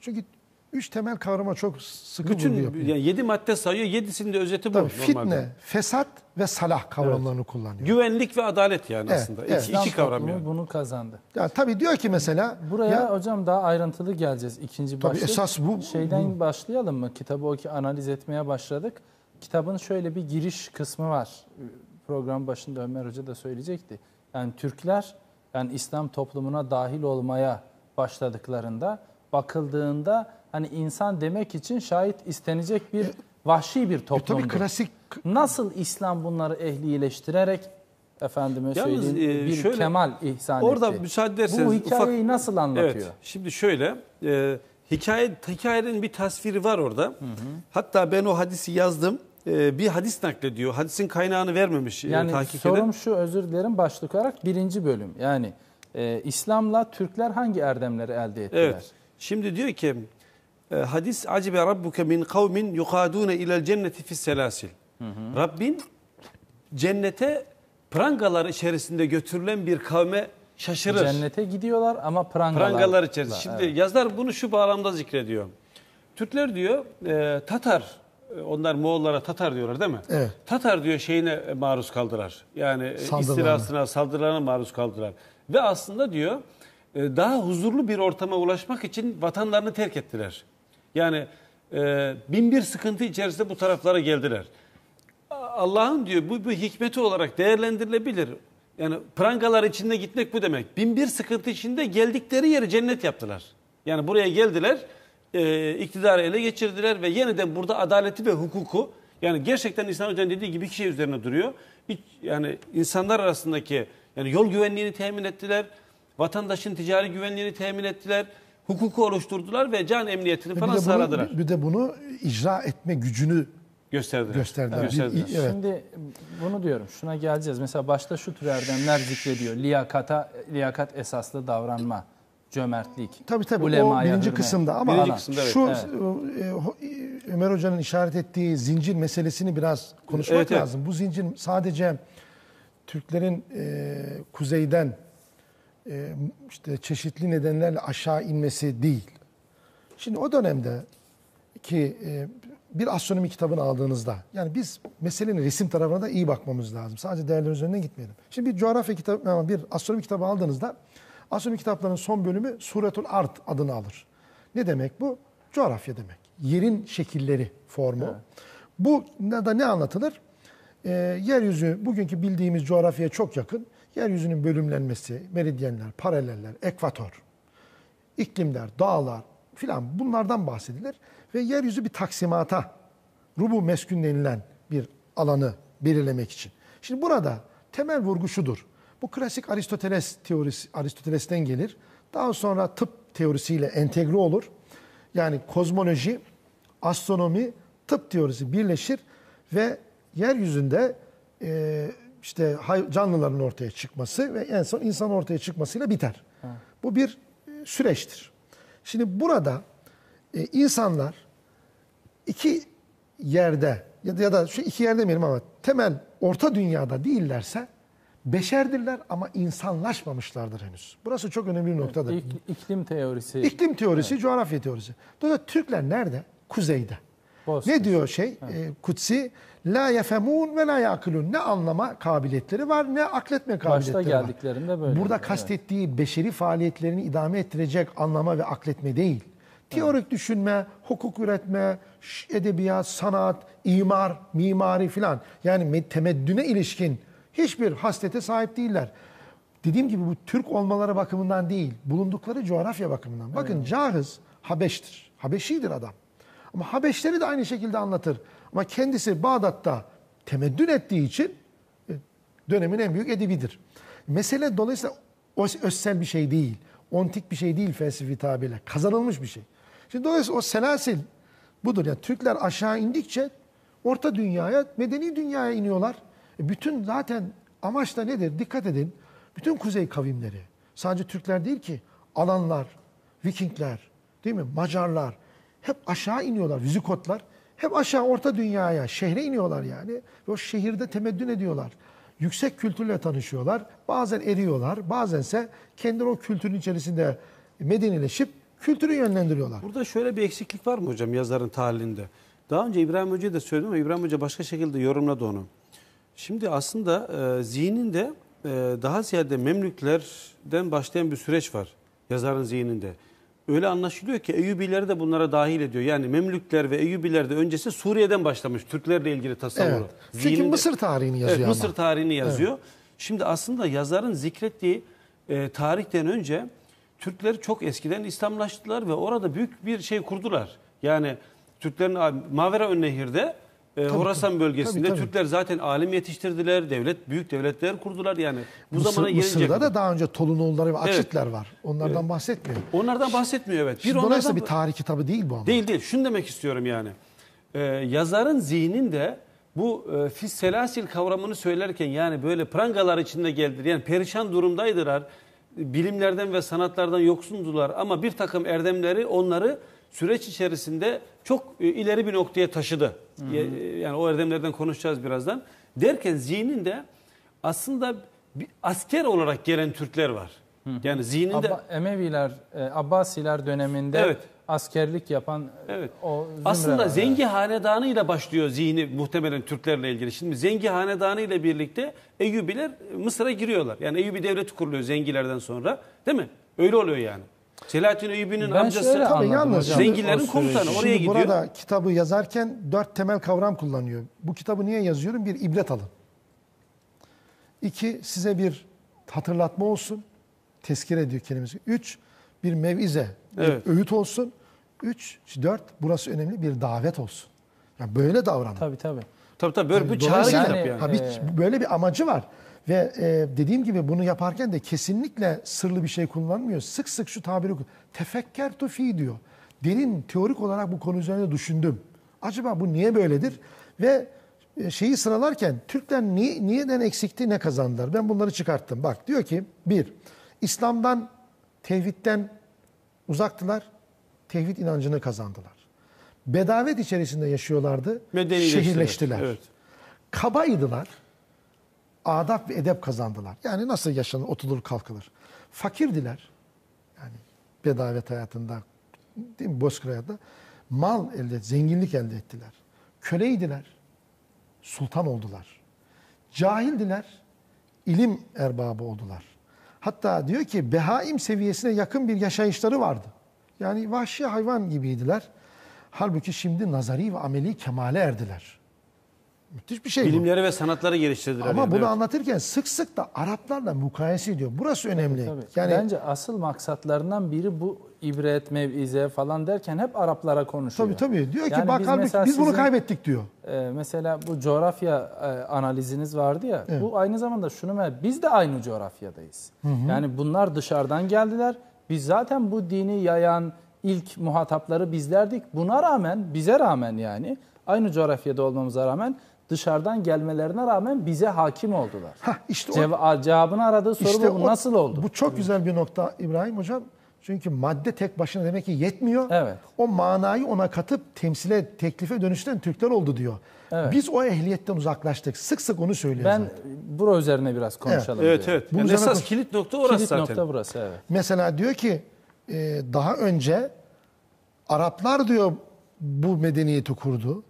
Çünkü üç temel kavrama çok sıkı vurgu Bütün yapıyor. yani yedi madde sayıyor. Yedisinin de özeti bu Tabii normalde. fitne, fesat ve salah kavramlarını kullanıyor. Güvenlik ve adalet yani Evet, aslında. evet. İki, iki kavram yani. bunu kazandı. Yani tabii diyor ki mesela Buraya ya, hocam daha ayrıntılı geleceğiz ikinci Tabii başlık. esas bu- Şeyden başlayalım mı? Kitabı o ki analiz etmeye başladık. Kitabın şöyle bir giriş kısmı var. Program başında Ömer Hoca da söyleyecekti. Yani Türkler yani İslam toplumuna dahil olmaya başladıklarında bakıldığında hani insan demek için şayet istenecek bir vahşi bir E, toplumdu. tabii klasik Nasıl İslam bunları ehlileştirerek efendime Yalnız, söyleyeyim e, bir şöyle, kemal ihsan orada etti. müsaade ederseniz Bu hikayeyi ufak- nasıl anlatıyor? Evet. Şimdi şöyle, e, hikaye hikayenin bir tasviri var orada. Hatta ben o hadisi yazdım. E, bir hadis naklediyor. Hadisin kaynağını vermemiş e, Yani tahkik sorum eden. şu özür dilerim başlık olarak birinci bölüm. Yani e, İslam'la Türkler hangi erdemleri elde ettiler? Evet. Şimdi diyor ki e, hadis acibe rabbuke min kavmin yukadune ilel cenneti fis selasil. Rabbin cennete prangalar içerisinde götürülen bir kavme şaşırır. Cennete gidiyorlar ama prangalar. Prangalar içerisinde. Şimdi yazar bunu şu bağlamda zikrediyor. Türkler diyor e, Tatar, e, onlar Moğollara Tatar diyorlar değil mi? Evet. Tatar diyor şeyine e, maruz kaldılar. Yani e, istilasına, saldırılarına maruz kaldılar. Ve aslında diyor e, daha huzurlu bir ortama ulaşmak için vatanlarını terk ettiler. Yani e, bin bir sıkıntı içerisinde bu taraflara geldiler. Allah'ın diyor bu bir hikmeti olarak değerlendirilebilir. Yani prangalar içinde gitmek bu demek. Bin bir sıkıntı içinde geldikleri yeri cennet yaptılar. Yani buraya geldiler, e, iktidarı ele geçirdiler ve yeniden burada adaleti ve hukuku yani gerçekten İhsan Hoca'nın dediği gibi iki şey üzerine duruyor. Hiç, yani insanlar arasındaki yani yol güvenliğini temin ettiler, vatandaşın ticari güvenliğini temin ettiler, hukuku oluşturdular ve can emniyetini Ve falan bir de, sağladılar. bunu, bir de bunu icra etme gücünü gösterdiler. gösterdiler. Bir- gösterdiler. evet. Şimdi bunu diyorum şuna geleceğiz. Mesela başta şu tür erdemler zikrediyor. Liyakata, liyakat esaslı davranma, cömertlik, Tabii tabii o birinci hürmet. kısımda ama Birinci kısımda, evet. şu Evet. e, e, Ömer Hoca'nın işaret ettiği zincir meselesini biraz konuşmak Evet, evet. lazım. Bu zincir sadece Türklerin e, kuzeyden e, işte çeşitli nedenlerle aşağı inmesi değil. Şimdi o dönemde ki e, bir astronomi kitabını aldığınızda yani biz meselenin resim tarafına da iyi bakmamız lazım. Sadece değerler üzerinden gitmeyelim. Şimdi bir coğrafya kitabı, ama bir astronomi kitabı aldığınızda astronomi kitaplarının son bölümü Suretul Art adını alır. Ne demek bu? Coğrafya demek. Yerin şekilleri, formu. Bu da ne anlatılır? Ee, yeryüzü bugünkü bildiğimiz coğrafyaya çok yakın. Yeryüzünün bölümlenmesi, meridyenler, paraleller, ekvator iklimler, dağlar filan bunlardan bahsedilir. Ve yeryüzü bir taksimata, rubu meskün denilen bir alanı belirlemek için. Şimdi burada temel vurgu şudur. Bu klasik Aristoteles teorisi, Aristoteles'ten gelir. Daha sonra tıp teorisiyle entegre olur. Yani kozmoloji, astronomi, tıp teorisi birleşir ve yeryüzünde e, işte canlıların ortaya çıkması ve en son insan ortaya çıkmasıyla biter. Bu bir e, süreçtir. Şimdi burada e, insanlar iki yerde ya da, şu iki yerde demeyelim ama temel orta dünyada değillerse beşerdirler ama insanlaşmamışlardır henüz. Burası çok önemli bir noktadır. İk- iklim teorisi. İklim teorisi, coğrafya teorisi. Dolayısıyla Türkler nerede? Kuzeyde. Bozkır. Ne diyor şey? E, Kutsi la yefemun ve la yakilun. Ne anlama kabiliyetleri var ne akletme kabiliyetleri var. geldiklerinde böyle. Burada Evet. kastettiği beşeri faaliyetlerini idame ettirecek anlama ve akletme değil. Teorik düşünme, hukuk üretme, edebiyat, sanat, imar, mimari filan. Yani me- temeddüne ilişkin hiçbir haslete sahip değiller. Dediğim gibi bu Türk olmaları bakımından değil, bulundukları coğrafya bakımından. Bakın Cahız Habeş'tir. Habeşidir adam. Ama Habeşleri de aynı şekilde anlatır. Ama kendisi Bağdat'ta temeddün ettiği için e, dönemin en büyük edebidir. Mesele dolayısıyla o özsel bir şey değil. Ontik bir şey değil felsefi tabirle. Kazanılmış bir şey. Şimdi dolayısıyla o selasil budur. Yani Türkler aşağı indikçe orta dünyaya, medeni dünyaya iniyorlar. E bütün zaten amaç da nedir? Dikkat edin. Bütün kuzey kavimleri. Sadece Türkler değil ki. Alanlar, Vikingler, değil mi? Macarlar. Hep aşağı iniyorlar. Vizikotlar. Hep aşağı orta dünyaya, şehre iniyorlar yani. Ve o şehirde temeddün ediyorlar. Yüksek kültürle tanışıyorlar. Bazen eriyorlar. Bazense kendi o kültürün içerisinde medenileşip kültürü yönlendiriyorlar. Burada şöyle bir eksiklik var mı hocam yazarın tahlilinde? Daha önce İbrahim Hoca'ya da söyledim ama İbrahim Hoca başka şekilde yorumladı onu. Şimdi aslında e, zihninde e, daha ziyade Memlüklerden başlayan bir süreç var yazarın zihninde. Öyle anlaşılıyor ki Eyyubileri de bunlara dahil ediyor. Yani Memlükler ve Eyyubiler de öncesi Suriye'den başlamış Türklerle ilgili tasavvuru. Evet. Çünkü Zihninde- Mısır tarihini yazıyor Evet, Mısır ama. tarihini yazıyor. Şimdi aslında yazarın zikrettiği e, tarihten önce Türkler çok eskiden İslamlaştılar ve orada büyük bir şey kurdular. Yani Türklerin Mavera Önnehir'de e, Horasan bölgesinde tabii, tabii. Türkler zaten alim yetiştirdiler, devlet büyük devletler kurdular yani. Bu Mısır, zamana gelince Mısır'da da daha önce Tolunoğulları ve Evet. Akitler var. Onlardan bahsetmiyor. onlardan bahsetmiyor evet. Bir Bir Dolayısıyla onlardan bir tarih kitabı değil bu ama. Değil değil. Şunu demek istiyorum yani. Ee, yazarın zihninde bu e, fis selasil kavramını söylerken yani böyle prangalar içinde geldiler. Yani perişan durumdaydılar. Bilimlerden ve sanatlardan yoksundular ama bir takım erdemleri onları süreç içerisinde çok e, ileri bir noktaya taşıdı. Ye- Yani o erdemlerden konuşacağız birazdan. Derken zihninde aslında bir asker olarak gelen Türkler var. Yani zihninde Abba- Emeviler, e, Abbasiler döneminde Evet. askerlik yapan e, Evet. o zümre Aslında. Zengi Hanedanı başlıyor zihni muhtemelen Türklerle ilgili. Şimdi Zengi Hanedanı ile birlikte Eyyubiler Mısır'a giriyorlar. Yani Eyyubi devleti kuruluyor Zengilerden sonra. Değil mi? Öyle oluyor yani. Selahattin Eyyubi'nin amcası Tabii yalnız süreci. komutanı. Oraya Şimdi gidiyor. burada kitabı yazarken dört temel kavram kullanıyor. Bu kitabı niye yazıyorum? Bir ibret alın. İki, size bir hatırlatma olsun. Tezkir ediyor kelimesi. Üç, bir mevize, bir Evet. öğüt olsun. Üç, dört, burası önemli bir davet olsun. Yani böyle davranın. Tabii tabii. Tabii tabii böyle bir çağrı Dolayısıyla kitap yani- yani. Ha, bir, Ee, böyle bir amacı var. Ve e, dediğim gibi bunu yaparken de kesinlikle sırlı bir şey kullanmıyor. Sık sık şu tabiri. Tefekker fi diyor. Derin teorik olarak bu konu üzerine düşündüm. Acaba bu niye böyledir? Ve e, şeyi sıralarken Türkler niye, niyeden eksikti ne kazandılar? Ben bunları çıkarttım. Bak diyor ki bir, İslam'dan, tevhidden uzaktılar. Tevhid inancını kazandılar. Bedavet içerisinde yaşıyorlardı. Şehirleştiler Evet. kabaydılar. Adap ve edep kazandılar. Yani nasıl yaşanır, oturulur, kalkılır. Fakirdiler. Yani bedavet hayatında, değil mi, bozkır. Mal elde, zenginlik elde ettiler. Köleydiler. Sultan oldular. Cahildiler. ilim erbabı oldular. Hatta diyor ki behaim seviyesine yakın bir yaşayışları vardı. Yani vahşi hayvan gibiydiler. Halbuki şimdi nazari ve ameli kemale erdiler. Müthiş bir şey bu. Bilimleri ve sanatları geliştirdiler. Ama yani, bunu evet. anlatırken sık sık da Araplarla mukayese ediyor. Burası önemli. Tabii. Yani Bence asıl maksatlarından biri bu ibret, mevize falan derken hep Araplara konuşuyor. tabii tabii diyor ki Yani bak biz halbuki biz bunu sizin- kaybettik diyor. Ee, mesela bu coğrafya e, analiziniz vardı ya. Bu aynı zamanda şunu me- biz de aynı coğrafyadayız. Yani bunlar dışarıdan geldiler. Biz zaten bu dini yayan ilk muhatapları bizlerdik. Buna rağmen bize rağmen yani aynı coğrafyada olmamıza rağmen dışarıdan gelmelerine rağmen bize hakim oldular. Hah işte o, Ceva- cevabını aradığı soru işte bu. O- nasıl oldu? Bu çok güzel bir nokta İbrahim hocam. Çünkü madde tek başına demek ki yetmiyor. Evet. O manayı ona katıp temsile, teklife dönüştüren Türkler oldu diyor. Evet. Biz o ehliyetten uzaklaştık. Sık sık onu söylüyor ben zaten. bura üzerine biraz konuşalım. Evet diyorum. evet. Bunun Yani esas kilit nokta orası Kilit zaten. nokta burası evet. Mesela diyor ki e, daha önce Araplar diyor bu medeniyeti kurdu.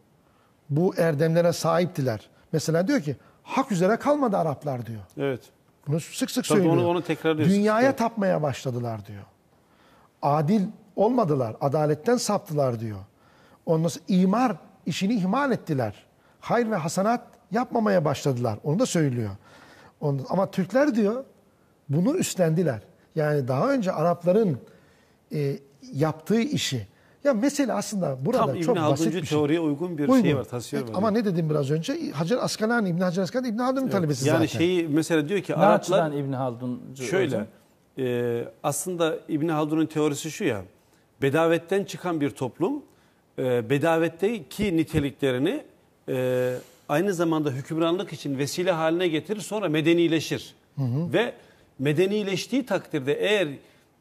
Bu erdemlere sahiptiler. Mesela diyor ki hak üzere kalmadı Araplar diyor. Evet. Bunu sık sık Tabii söylüyor. onu- onu tekrarlıyorsun. Dünyaya Evet. tapmaya başladılar diyor. Adil olmadılar, adaletten saptılar diyor. Ondan sonra imar işini ihmal ettiler. Hayır ve hasanat yapmamaya başladılar. Onu da söylüyor. Ondan- ama Türkler diyor bunu üstlendiler. Yani daha önce Arapların e, yaptığı işi. Ya mesele aslında burada Tam çok basit Halduncu bir şey. teoriye uygun bir Uygun. şey var, tasvir Evet, var. Ama ne dedim biraz önce? Hacer Askalani, İbn Hacer Askalani İbn Haldun'un talebesi yani zaten. şeyi mesela diyor ki Ne Araplar açıdan İbn Halduncu Şöyle, e, aslında İbn Haldun'un teorisi şu ya, bedavetten çıkan bir toplum, e, bedavetteki niteliklerini e, aynı zamanda hükümranlık için vesile haline getirir, sonra medenileşir. Ve medenileştiği takdirde eğer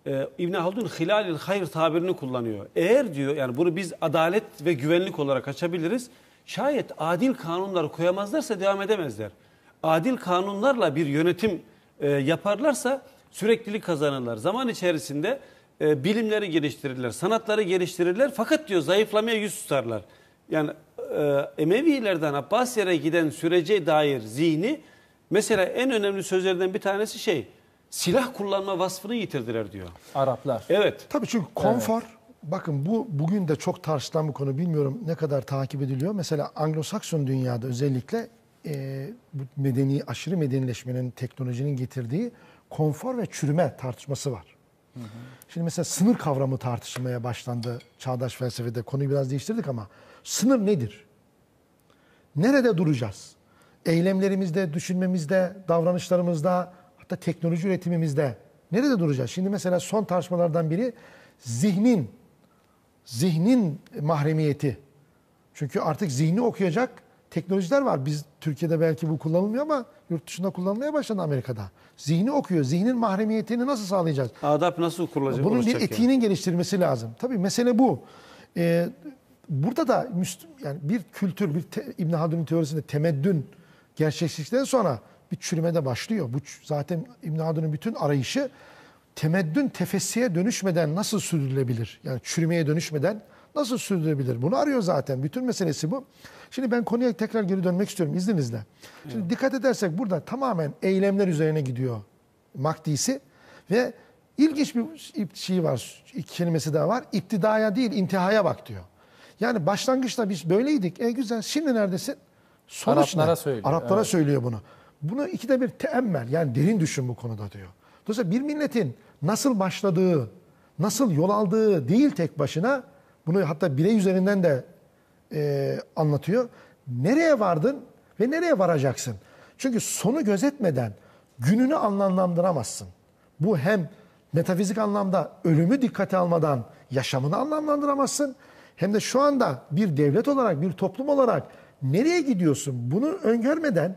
e, İbn Haldun hilalil hayır tabirini kullanıyor. Eğer diyor yani bunu biz adalet ve güvenlik olarak açabiliriz. Şayet adil kanunlar koyamazlarsa devam edemezler. Adil kanunlarla bir yönetim e, yaparlarsa süreklilik kazanırlar. Zaman içerisinde e, bilimleri geliştirirler, sanatları geliştirirler. Fakat diyor zayıflamaya yüz tutarlar. Yani e, Emevilerden Abbasiyere giden sürece dair zihni mesela en önemli sözlerden bir tanesi şey silah kullanma vasfını yitirdiler diyor. Araplar. Evet. Tabii çünkü konfor, bakın bu bugün de çok tartışılan bir konu. Bilmiyorum ne kadar takip ediliyor. Mesela Anglo-Sakson dünyada özellikle e, bu medeni, aşırı medenileşmenin, teknolojinin getirdiği konfor ve çürüme tartışması var. Şimdi mesela sınır kavramı tartışılmaya başlandı çağdaş felsefede. Konuyu biraz değiştirdik ama sınır nedir? Nerede duracağız? Eylemlerimizde, düşünmemizde, davranışlarımızda, hatta teknoloji üretimimizde nerede duracağız? Şimdi mesela son tartışmalardan biri zihnin, zihnin mahremiyeti. Çünkü artık zihni okuyacak teknolojiler var. Biz Türkiye'de belki bu kullanılmıyor ama yurt dışında kullanılmaya başladı Amerika'da. Zihni okuyor. Zihnin mahremiyetini nasıl sağlayacağız? Adap nasıl kurulacak? Bunun bir olacak yani? etiğinin geliştirilmesi lazım. Tabii mesele bu. Ee, burada da yani bir kültür, bir te, İbn Haldun'un teorisinde temeddün gerçekleştikten sonra bir çürüme de başlıyor. Bu zaten İbn Haldun'un bütün arayışı temeddün tefessiye dönüşmeden nasıl sürdürülebilir? Yani çürümeye dönüşmeden nasıl sürdürülebilir? Bunu arıyor zaten. Bütün meselesi bu. Şimdi ben konuya tekrar geri dönmek istiyorum izninizle. Şimdi dikkat edersek burada tamamen eylemler üzerine gidiyor Makdisi ve ilginç bir şey var, iki kelimesi daha var. İptidaya değil, intihaya bak diyor. Yani başlangıçta biz böyleydik. E güzel, şimdi neredesin? Sonuç Araplara ne? söylüyor, Araplara evet. söylüyor bunu. Bunu ikide bir teemmel, yani derin düşün bu konuda diyor. Dolayısıyla bir milletin nasıl başladığı, nasıl yol aldığı değil tek başına, bunu hatta birey üzerinden de e, anlatıyor. Nereye vardın ve nereye varacaksın? Çünkü sonu gözetmeden gününü anlamlandıramazsın. Bu hem metafizik anlamda ölümü dikkate almadan yaşamını anlamlandıramazsın. Hem de şu anda bir devlet olarak, bir toplum olarak nereye gidiyorsun? Bunu öngörmeden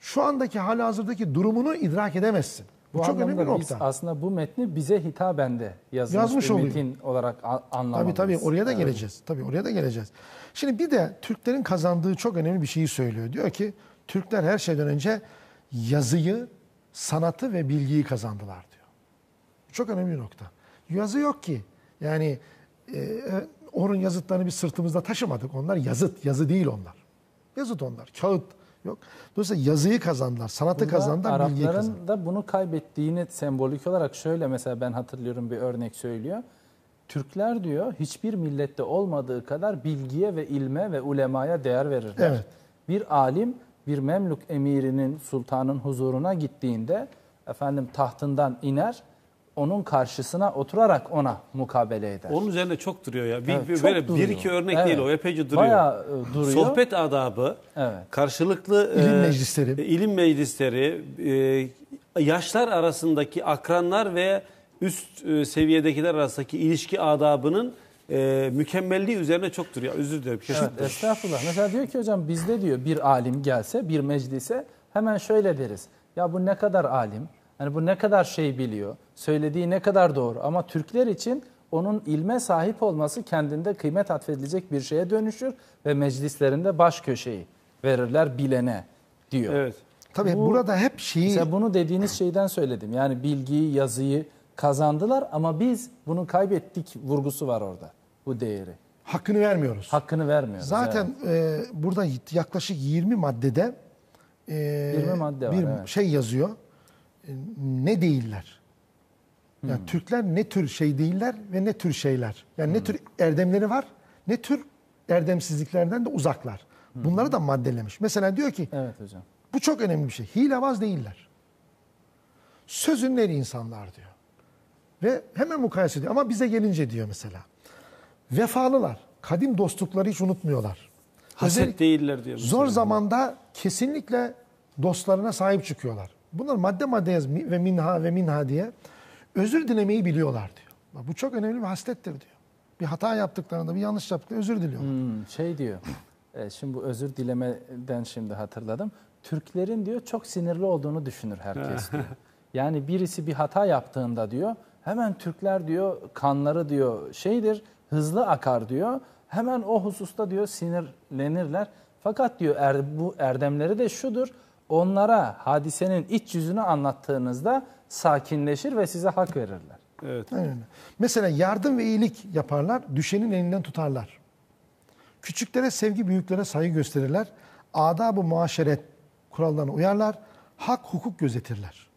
şu andaki halihazırdaki durumunu idrak edemezsin. Bu, Bu çok önemli bir nokta. aslında bu metni bize hitaben de yazılmış Yazmış bir oluyor. metin olarak a- anlamalıyız. Tabii tabii oraya da Evet. geleceğiz. Tabii oraya da geleceğiz. Şimdi bir de Türklerin kazandığı çok önemli bir şeyi söylüyor. Diyor ki Türkler her şeyden önce yazıyı, sanatı ve bilgiyi kazandılar diyor. Bu Çok önemli bir nokta. Yazı yok ki. Yani e, e, onun yazıtlarını biz sırtımızda taşımadık. Onlar yazıt, yazı değil onlar. Yazıt onlar, kağıt yok. Dolayısıyla yazıyı kazandılar, sanatı Burada kazandılar, bilgiyi kazandılar. Arapların da bunu kaybettiğini sembolik olarak şöyle mesela ben hatırlıyorum bir örnek söylüyor. Türkler diyor hiçbir millette olmadığı kadar bilgiye ve ilme ve ulemaya değer verirler. Evet. Bir alim bir Memlük emirinin sultanın huzuruna gittiğinde efendim tahtından iner onun karşısına oturarak ona mukabele eder. Onun üzerine çok duruyor ya. Bir, Evet, bir- böyle duruyor. bir iki örnek Evet. değil o epeyce duruyor. Bayağı e, duruyor. Sohbet adabı, Evet. karşılıklı İlim e, meclisleri. e, ilim meclisleri, e, yaşlar arasındaki akranlar ve üst e, seviyedekiler arasındaki ilişki adabının e, mükemmelliği üzerine çok duruyor. Özür dilerim. Evet, kesinlikle. estağfurullah. Mesela diyor ki hocam bizde diyor bir alim gelse bir meclise hemen şöyle deriz. Ya bu ne kadar alim, hani bu ne kadar şey biliyor, söylediği ne kadar doğru. Ama Türkler için onun ilme sahip olması kendinde kıymet atfedilecek bir şeye dönüşür ve meclislerinde baş köşeyi verirler bilene diyor. Evet. Tabii Bu- burada hep şeyi... Mesela bunu dediğiniz şeyden söyledim. Yani bilgiyi, yazıyı kazandılar ama biz bunu kaybettik vurgusu var orada. Bu değeri. hakkını vermiyoruz. Hakkını vermiyoruz. Zaten e, burada yaklaşık 20 maddede e, 20 madde var, bir evet. şey yazıyor. E, ne değiller? Hmm. Yani Türkler ne tür şey değiller ve ne tür şeyler. Yani ne tür erdemleri var, ne tür erdemsizliklerden de uzaklar. Bunları da maddelemiş. Mesela diyor ki Evet hocam. bu çok önemli bir şey. Hilebaz değiller. Sözün eri insanlar diyor. Ve hemen mukayese ediyor. Ama bize gelince diyor mesela. Vefalılar. Kadim dostlukları hiç unutmuyorlar. Haset Özellikle değiller diyor. Zor zamanda kesinlikle dostlarına sahip çıkıyorlar. Bunlar madde madde yaz mi- ve minha ve minha diye özür dilemeyi biliyorlar diyor. Bak bu çok önemli bir haslettir diyor. Bir hata yaptıklarında, bir yanlış yaptıklarında özür diliyorlar. Hmm, şey diyor. e, şimdi bu özür dilemeden şimdi hatırladım. Türklerin diyor çok sinirli olduğunu düşünür herkes diyor. Yani birisi bir hata yaptığında diyor hemen Türkler diyor kanları diyor şeydir hızlı akar diyor. Hemen o hususta diyor sinirlenirler. Fakat diyor er, bu erdemleri de şudur. Onlara hadisenin iç yüzünü anlattığınızda sakinleşir ve size hak verirler. Evet. Aynen öyle. Mesela yardım ve iyilik yaparlar, düşenin elinden tutarlar. Küçüklere sevgi, büyüklere saygı gösterirler. Adab-ı muaşeret kurallarına uyarlar. Hak, hukuk gözetirler.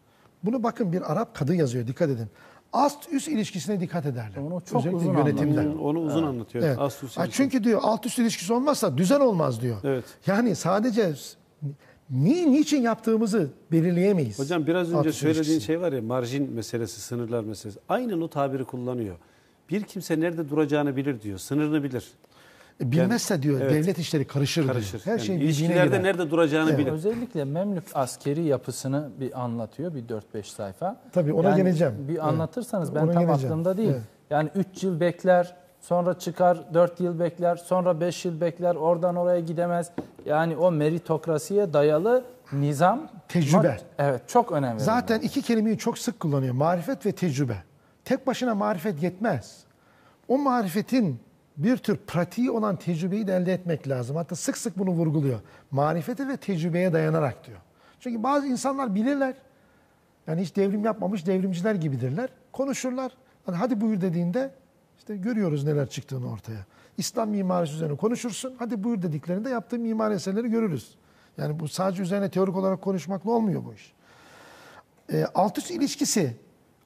Bunu bakın bir Arap kadı yazıyor, dikkat edin. Ast üst ilişkisine dikkat ederler. Onu çok Özellikle uzun yönetimde. anlatıyor. Onu uzun anlatıyor. Evet. Asus Ha, ilişki. çünkü diyor alt üst ilişkisi olmazsa düzen olmaz diyor. Evet. Yani sadece Ni, niçin yaptığımızı belirleyemeyiz. Hocam biraz önce Artış söylediğin ilişkisi. şey var ya marjin meselesi, sınırlar meselesi. Aynen o tabiri kullanıyor. Bir kimse nerede duracağını bilir diyor, sınırını bilir. E, Bilmezse diyor evet. devlet işleri karışır, Karışır. diyor. Her Yani şey ilişkilerde girer. nerede duracağını Evet. bilir. Özellikle Memlük askeri yapısını bir anlatıyor bir 4-5 sayfa. Tabii, ona geleceğim. Bir Evet. anlatırsanız ben Ona tam geleceğim. aklımda değil. Evet. Yani 3 yıl bekler, sonra çıkar 4 yıl bekler, sonra 5 yıl bekler, oradan oraya gidemez. Yani o meritokrasiye dayalı nizam Tecrübe. Evet, çok önemli. Zaten iki kelimeyi çok sık kullanıyor. Marifet ve tecrübe. Tek başına marifet yetmez. O marifetin bir tür pratiği olan tecrübeyi de elde etmek lazım. Hatta sık sık bunu vurguluyor. Marifete ve tecrübeye dayanarak diyor. Çünkü bazı insanlar bilirler. Yani hiç devrim yapmamış devrimciler gibidirler. Konuşurlar. Hani hadi buyur dediğinde işte görüyoruz neler çıktığını ortaya. İslam mimarisi üzerine konuşursun. Hadi buyur dediklerinde yaptığı mimari eserleri görürüz. Yani bu sadece üzerine teorik olarak konuşmakla olmuyor bu iş. E, alt üst ilişkisi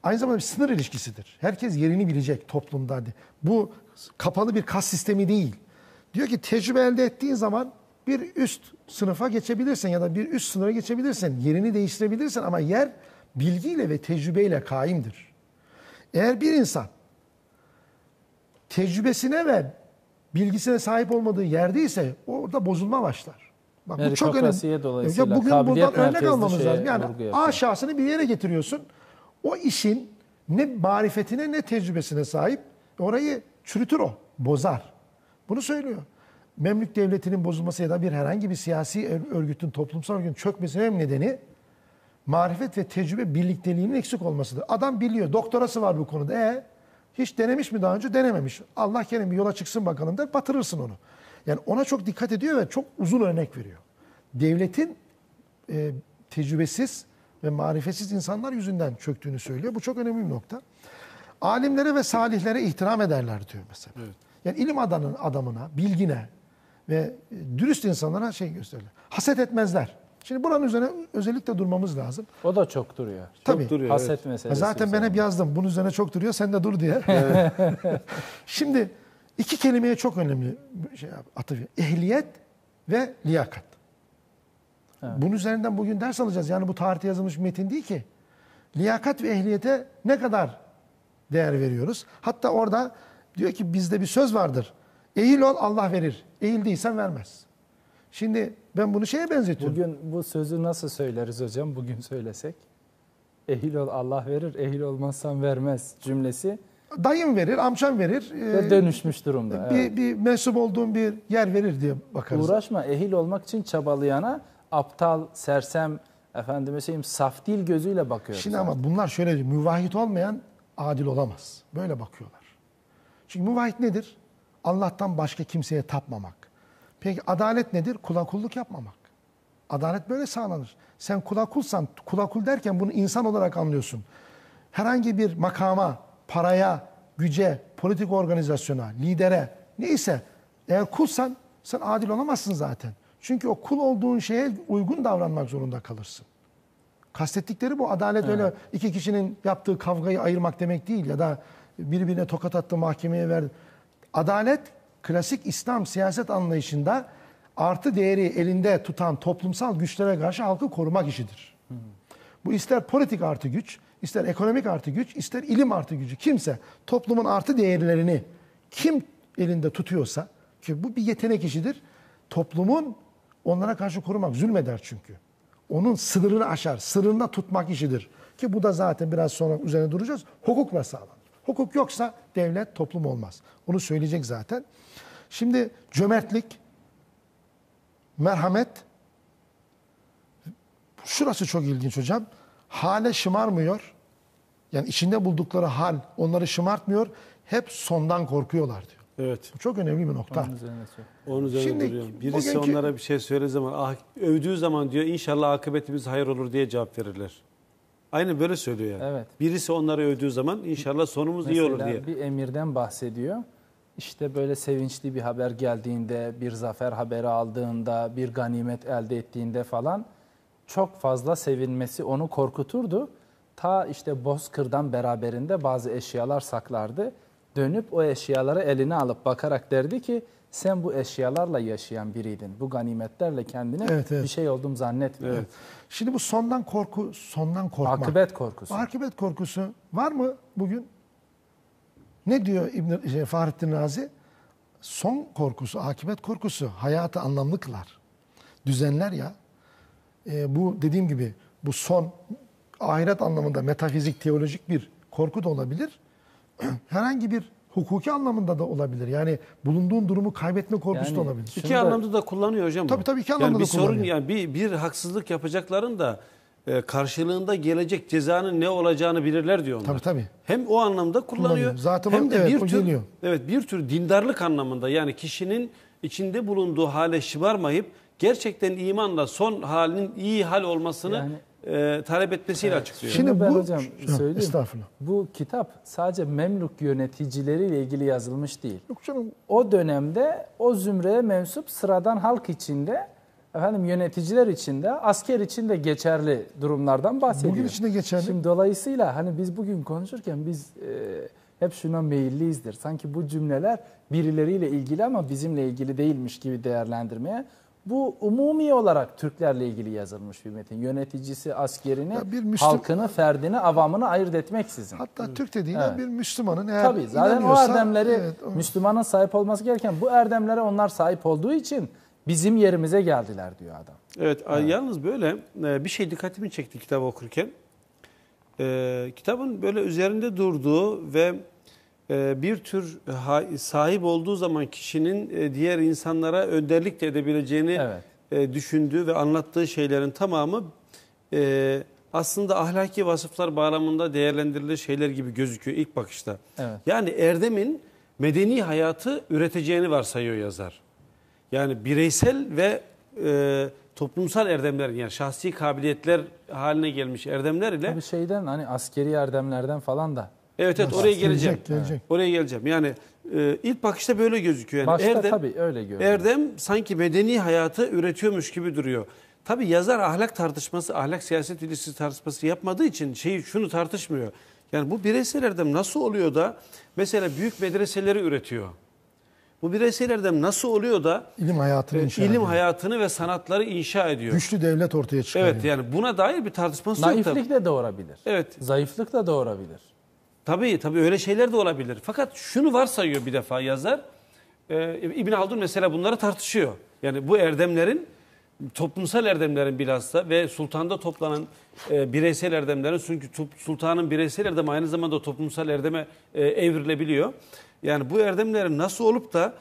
aynı zamanda bir sınır ilişkisidir. Herkes yerini bilecek toplumda. Bu kapalı bir kas sistemi değil. Diyor ki tecrübe elde ettiğin zaman bir üst sınıfa geçebilirsin ya da bir üst sınıra geçebilirsin. Yerini değiştirebilirsin ama yer bilgiyle ve tecrübeyle kaimdir. Eğer bir insan tecrübesine ve bilgisine sahip olmadığı yerdeyse orada bozulma başlar. Bak, bu çok önemli. dolayısıyla bugün buradan örnek almamız lazım. Yani yapıyor. aşağısını bir yere getiriyorsun. O işin ne marifetine ne tecrübesine sahip. Orayı çürütür o, bozar. Bunu söylüyor. Memlük devletinin bozulması ya da bir herhangi bir siyasi örgütün, toplumsal örgütün çökmesinin nedeni marifet ve tecrübe birlikteliğinin eksik olmasıdır. Adam biliyor, doktorası var bu konuda. E hiç denemiş mi daha önce? Denememiş. Allah kerim bir yola çıksın bakalım der, batırırsın onu. Yani ona çok dikkat ediyor ve çok uzun örnek veriyor. Devletin e, tecrübesiz ve marifetsiz insanlar yüzünden çöktüğünü söylüyor. Bu çok önemli bir nokta. Alimlere ve salihlere ihtiram ederler diyor mesela. Yani ilim adamın adamına, bilgine ve dürüst insanlara şey gösterirler. Haset etmezler. Şimdi buranın üzerine özellikle durmamız lazım. O da çok duruyor. Çok Tabii. duruyor, Haset evet. meselesi. Zaten ben hep yazdım. Bunun üzerine çok duruyor. Sen de dur diye. Şimdi iki kelimeye çok önemli şey atıf. Ehliyet ve liyakat. Bunun üzerinden bugün ders alacağız. Yani bu tarihte yazılmış metin değil ki. Liyakat ve ehliyete ne kadar değer veriyoruz? Hatta orada diyor ki bizde bir söz vardır. Eğil ol Allah verir. Eğil değilsen vermez. Şimdi ben bunu şeye benzetiyorum. Bugün bu sözü nasıl söyleriz hocam? Bugün söylesek. Ehil ol Allah verir, ehil olmazsan vermez cümlesi Dayım verir, amcam verir. ve Ee, dönüşmüş durumda. bir, evet. bir mensup olduğum bir yer verir diye bakarız. Uğraşma, ehil olmak için çabalayana aptal, sersem, efendime söyleyeyim saf değil gözüyle bakıyoruz. Şimdi ama bunlar şöyle diyor, müvahhid olmayan adil olamaz. Böyle bakıyorlar. Çünkü müvahhid nedir? Allah'tan başka kimseye tapmamak. Peki adalet nedir? Kula kulluk yapmamak. Adalet böyle sağlanır. Sen kula kulsan, kula kul derken bunu insan olarak anlıyorsun. Herhangi bir makama, paraya, güce, politik organizasyona, lidere, neyse eğer kulsan sen adil olamazsın zaten. Çünkü o kul olduğun şeye uygun davranmak zorunda kalırsın. Kastettikleri bu. Adalet öyle iki kişinin yaptığı kavgayı ayırmak demek değil ya da birbirine tokat attı mahkemeye verdi. Adalet klasik İslam siyaset anlayışında artı değeri elinde tutan toplumsal güçlere karşı halkı korumak işidir. Bu ister politik artı güç, ister ekonomik artı güç, ister ilim artı gücü. Kimse toplumun artı değerlerini kim elinde tutuyorsa ki bu bir yetenek işidir. Toplumun onlara karşı korumak zulmeder çünkü. Onun sınırını aşar, sınırında tutmak işidir. Ki bu da zaten biraz sonra üzerine duracağız. Hukukla sağlanır. Hukuk yoksa devlet, toplum olmaz. Onu söyleyecek zaten. Şimdi cömertlik, merhamet, şurası çok ilginç hocam. Hale şımarmıyor. Yani içinde buldukları hal onları şımartmıyor. Hep sondan korkuyorlar diyor. Evet. Bu çok önemli bir nokta. Onun üzerine. Onun üzerine Şimdi duruyor. Birisi bugünkü- onlara bir şey söylediği zaman, ah, övdüğü zaman diyor inşallah akıbetimiz hayır olur diye cevap verirler. Aynen böyle söylüyor yani. Evet. Birisi onları övdüğü zaman inşallah sonumuz iyi olur Mesela diye. bir emirden bahsediyor. İşte böyle sevinçli bir haber geldiğinde, bir zafer haberi aldığında, bir ganimet elde ettiğinde falan çok fazla sevinmesi onu korkuturdu. Ta işte Bozkır'dan beraberinde bazı eşyalar saklardı. dönüp o eşyaları eline alıp bakarak derdi ki sen bu eşyalarla yaşayan biriydin. Bu ganimetlerle kendine Evet, evet. bir şey oldum zannetme. Evet. Şimdi bu sondan korku, sondan korkma. Akıbet korkusu. Akıbet korkusu var mı bugün? Ne diyor İbn şey, Fahrettin Razi? Son korkusu, akıbet korkusu hayatı anlamlı kılar. Düzenler ya. Ee, bu dediğim gibi bu son ahiret anlamında metafizik, teolojik bir korku da olabilir. Herhangi bir hukuki anlamında da olabilir. Yani bulunduğun durumu kaybetme korkusu da Yani olabilir. Şunu İki da- anlamda da kullanıyor hocam. Tabii, tabii, iki anlamda yani bir da sorun kullanıyor. yani bir bir haksızlık yapacakların da e, karşılığında gelecek cezanın ne olacağını bilirler diyor onlar. Tabii, tabii. Hem o anlamda kullanıyor. Kullanıyor. Zaten hem de evet, bir tür geliyor. evet bir tür dindarlık anlamında yani kişinin içinde bulunduğu hale şımarmayıp gerçekten imanla son halinin iyi hal olmasını Yani- e, talep etmesiyle açıklıyor. Şimdi Şimdi ben bu- hocam söyleyeyim. estağfurullah. Bu kitap sadece Memlük yöneticileriyle ilgili yazılmış değil. Yok canım O dönemde o zümreye mensup sıradan halk içinde, efendim yöneticiler içinde, asker içinde geçerli durumlardan bahsediyor. Bugün için de geçerli. Şimdi dolayısıyla hani biz bugün konuşurken biz e, hep şuna meyilliyizdir. Sanki bu cümleler birileriyle ilgili ama bizimle ilgili değilmiş gibi değerlendirmeye. Bu umumi olarak Türklerle ilgili yazılmış bir metin. Yöneticisi, askerini, Ya bir Müslüm- halkını, ferdini, avamını ayırt etmeksizin. Hatta Türk dediğine Evet. bir Müslümanın eğer Tabii zaten o erdemleri evet, o- Müslümanın sahip olması gereken bu erdemlere onlar sahip olduğu için bizim yerimize geldiler diyor adam. Evet, a- yalnız böyle e, bir şey dikkatimi çekti kitabı okurken. E, kitabın böyle üzerinde durduğu ve bir tür sahip olduğu zaman kişinin e, diğer insanlara önderlik de edebileceğini Evet. e, düşündüğü ve anlattığı şeylerin tamamı e, aslında ahlaki vasıflar bağlamında değerlendirilir şeyler gibi gözüküyor ilk bakışta. Evet. Yani erdemin medeni hayatı üreteceğini varsayıyor yazar. Yani bireysel ve e, toplumsal erdemler yani şahsi kabiliyetler haline gelmiş erdemler ile Tabii şeyden hani askeri erdemlerden falan da. Evet evet oraya geleceğim. Gelecek, gelecek. Oraya geleceğim. Yani e, ilk bakışta böyle gözüküyor. Yani Başta erdem, tabii öyle görünüyor. erdem sanki medeni hayatı üretiyormuş gibi duruyor. Tabii yazar ahlak tartışması, ahlak siyaset ilişkisi tartışması yapmadığı için şeyi şunu tartışmıyor. Yani bu bireysel erdem nasıl oluyor da mesela büyük medreseleri üretiyor? Bu bireysel erdem nasıl oluyor da ilim hayatını e, inşa ilim ediyor. hayatını ve sanatları inşa ediyor? Güçlü devlet ortaya çıkarıyor. Evet yani buna dair bir tartışması yok. Naiflik de doğurabilir. Evet. Zayıflık da doğurabilir. Tabii tabii öyle şeyler de olabilir. Fakat şunu varsayıyor bir defa yazar. Ee, İbn Haldun mesela bunları tartışıyor. Yani bu erdemlerin toplumsal erdemlerin bilhassa ve sultanda toplanan e, bireysel erdemlerin çünkü sultanın bireysel erdemi aynı zamanda toplumsal erdeme e, evrilebiliyor. Yani bu erdemlerin nasıl olup da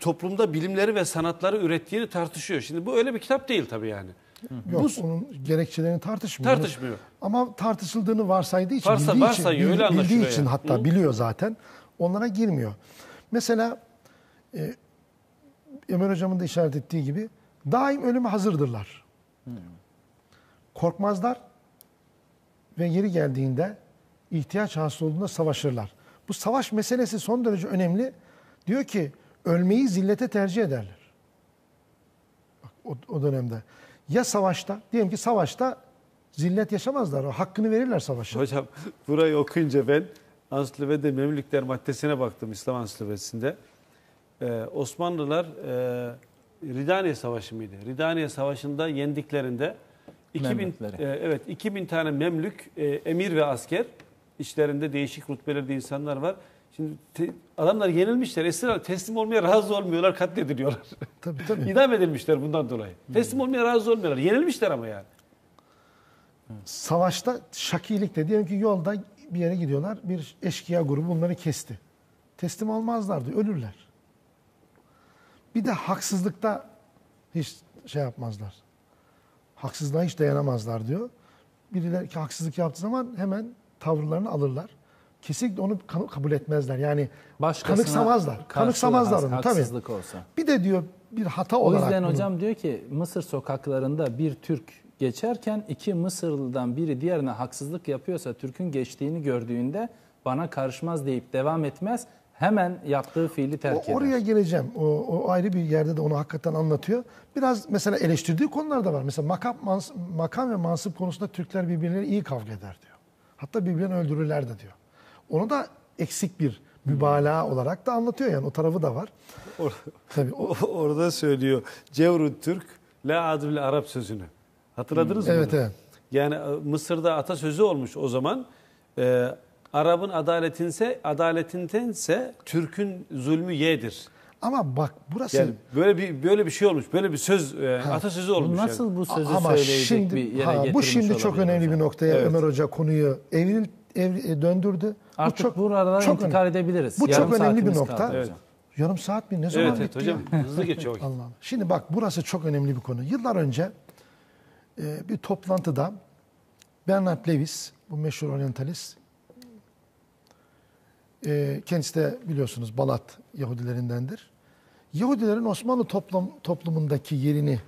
toplumda bilimleri ve sanatları ürettiğini tartışıyor. Şimdi bu öyle bir kitap değil tabii yani. Yok, Bu- onun gerekçelerini tartışmıyor. Tartışmıyor. Ama tartışıldığını varsaydığı için, Varsa- bildiği için, öyle bil- bildiği için yani. hatta Hı. biliyor zaten. Onlara girmiyor. Mesela e, Ömer Hocam'ın da işaret ettiği gibi daim ölüme hazırdırlar. Korkmazlar ve yeri geldiğinde ihtiyaç hasıl olduğunda savaşırlar. Bu savaş meselesi son derece önemli. Diyor ki ölmeyi zillete tercih ederler. Bak, o, o dönemde. Ya savaşta, diyelim ki savaşta zillet yaşamazlar. O hakkını verirler savaşa. Hocam burayı okuyunca ben Ansiklopedi Memlükler maddesine baktım İslam Ansiklopedisi'nde. Ee, Osmanlılar e, Ridaniye Savaşı mıydı? Ridaniye Savaşı'nda yendiklerinde 2000, Memlükleri. e, evet 2000 tane Memlük e, emir ve asker içlerinde değişik rütbelerde insanlar var. Şimdi te- adamlar yenilmişler. Esir teslim olmaya razı olmuyorlar, katlediliyorlar. Tabii tabii. İdam edilmişler bundan dolayı. Teslim olmaya razı olmuyorlar. Yenilmişler ama yani. Savaşta şakilik de diyelim ki yolda bir yere gidiyorlar. Bir eşkıya grubu bunları kesti. Teslim olmazlar diyor. Ölürler. Bir de haksızlıkta hiç şey yapmazlar. Haksızlığa hiç dayanamazlar diyor. Birileri ki haksızlık yaptığı zaman hemen tavırlarını alırlar. Kesinlikle onu kabul etmezler. Yani Başkasına kanıksamazlar. Kanıksamazlar onu tabii. Olsa. Bir de diyor bir hata O olarak yüzden bunu- hocam diyor ki Mısır sokaklarında bir Türk geçerken iki Mısırlı'dan biri diğerine haksızlık yapıyorsa Türk'ün geçtiğini gördüğünde bana karışmaz deyip devam etmez. Hemen yaptığı fiili terk O- eder. oraya geleceğim. O, o ayrı bir yerde de onu hakikaten anlatıyor. Biraz mesela eleştirdiği konular da var. Mesela makam, mans- makam ve mansıp konusunda Türkler birbirleriyle iyi kavga eder diyor. Hatta birbirlerini öldürürler de diyor. Onu da eksik bir mübalağa olarak da anlatıyor yani o tarafı da var. Or- Tabii o, orada söylüyor Cevrut Türk la adül Arap sözünü. Hatırladınız mı? evet evet. Yani e, Mısır'da atasözü olmuş o zaman. Ee, Arap'ın adaletinse adaletindense Türk'ün zulmü yedir. Ama bak burası Yani böyle bir böyle bir şey olmuş. Böyle bir söz e, atasözü olmuş. Bu yani. nasıl bu sözü ama söyleyecek şimdi bir yere ha, bu şimdi çok önemli hocam? bir noktaya Evet. Ömer Hoca konuyu evril, evri- döndürdü. Artık bu çok buradan çok intikal edebiliriz. Bu Yarım çok önemli bir nokta. kaldı Evet. yarım saat mi ne zaman Evet, evet bitti hocam hızlı geçiyor vakit. Allah Allah. Şimdi bak burası çok önemli bir konu. Yıllar önce e, bir toplantıda Bernard Lewis, bu meşhur oryantalist, e, kendisi de biliyorsunuz Balat Yahudilerindendir. Yahudilerin Osmanlı toplum, toplumundaki yerini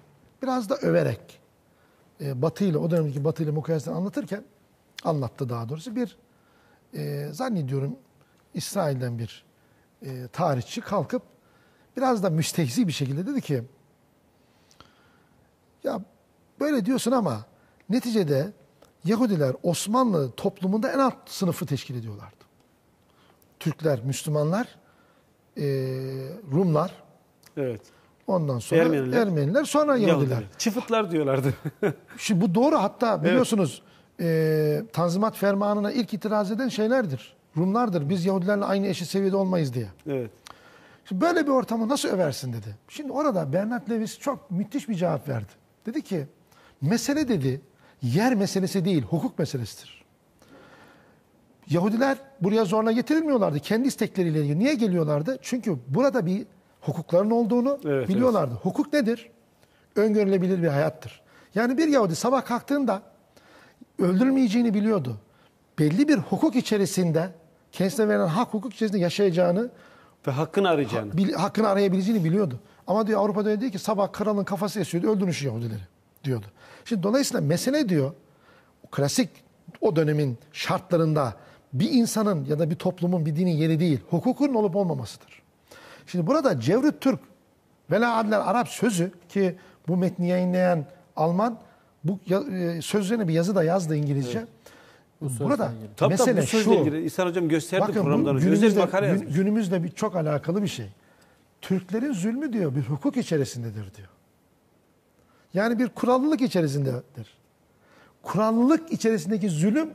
biraz da överek e, Batı ile o dönemdeki Batı ile mukayeseden anlatırken anlattı daha doğrusu bir e, zannediyorum İsrail'den bir e, tarihçi kalkıp biraz da müstehzi bir şekilde dedi ki ya böyle diyorsun ama neticede Yahudiler Osmanlı toplumunda en alt sınıfı teşkil ediyorlardı. Türkler, Müslümanlar, e, Rumlar, Evet. ondan sonra Ermeniler. Ermeniler, sonra Yahudiler. Yahudiler. Çıfıtlar diyorlardı. Şimdi bu doğru hatta biliyorsunuz e, Tanzimat Fermanı'na ilk itiraz eden şeylerdir. Rumlardır. Biz Yahudilerle aynı eşit seviyede olmayız diye. evet. Şimdi böyle bir ortamı nasıl översin dedi. Şimdi orada Bernard Lewis çok müthiş bir cevap verdi. Dedi ki mesele dedi yer meselesi değil hukuk meselesidir. Yahudiler buraya zorla getirilmiyorlardı. Kendi istekleriyle ilgili. Niye geliyorlardı? Çünkü burada bir hukukların olduğunu Evet, biliyorlardı. Hukuk nedir? Öngörülebilir bir hayattır. Yani bir Yahudi sabah kalktığında öldürülmeyeceğini biliyordu. Belli bir hukuk içerisinde kendisine verilen hak hukuk içerisinde yaşayacağını Ve hakkını arayacağını. bil- hakkını arayabileceğini biliyordu. Ama diyor Avrupa'da öyle değil ki sabah kralın kafası esiyordu öldürün şu Yahudileri diyordu. Şimdi dolayısıyla mesele diyor klasik o dönemin şartlarında bir insanın ya da bir toplumun bir dinin yeri değil hukukun olup olmamasıdır. Şimdi burada Cevrüt Türk Vela Adler Arap sözü ki bu metni yayınlayan Alman bu ya- e, sözlerine bir yazı da yazdı İngilizce. Burada Tabii mesele tabii bu sözle şu. ilgili İhsan Hocam gösterdi Bakın bu bir günümüzde, gün- günümüzde bir çok alakalı bir şey. Türklerin zulmü diyor bir hukuk içerisindedir diyor. Yani bir kurallılık içerisindedir. Kurallılık içerisindeki zulüm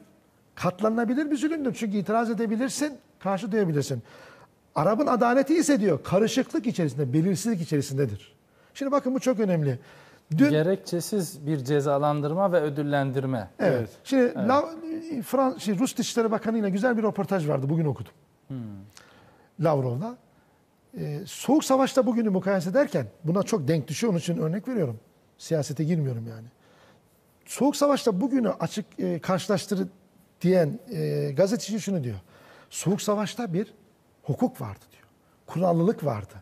katlanabilir bir zulümdür. Çünkü itiraz edebilirsin, karşı duyabilirsin. Arap'ın adaleti ise diyor karışıklık içerisinde, belirsizlik içerisindedir. Şimdi bakın bu çok önemli. Dün Gerekçesiz bir cezalandırma ve ödüllendirme. Evet. Evet. Şimdi Lav- Frans, şey, Rus Dışişleri Bakanı ile güzel bir röportaj vardı. Bugün okudum. Lavrov'la. Ee, Soğuk Savaş'ta bugünü mukayese ederken buna çok denk düşüyor. Onun için örnek veriyorum. Siyasete girmiyorum yani. Soğuk Savaş'ta bugünü açık e, karşılaştırı diyen e, gazeteci şunu diyor. Soğuk Savaş'ta bir hukuk vardı diyor. Kurallılık vardı.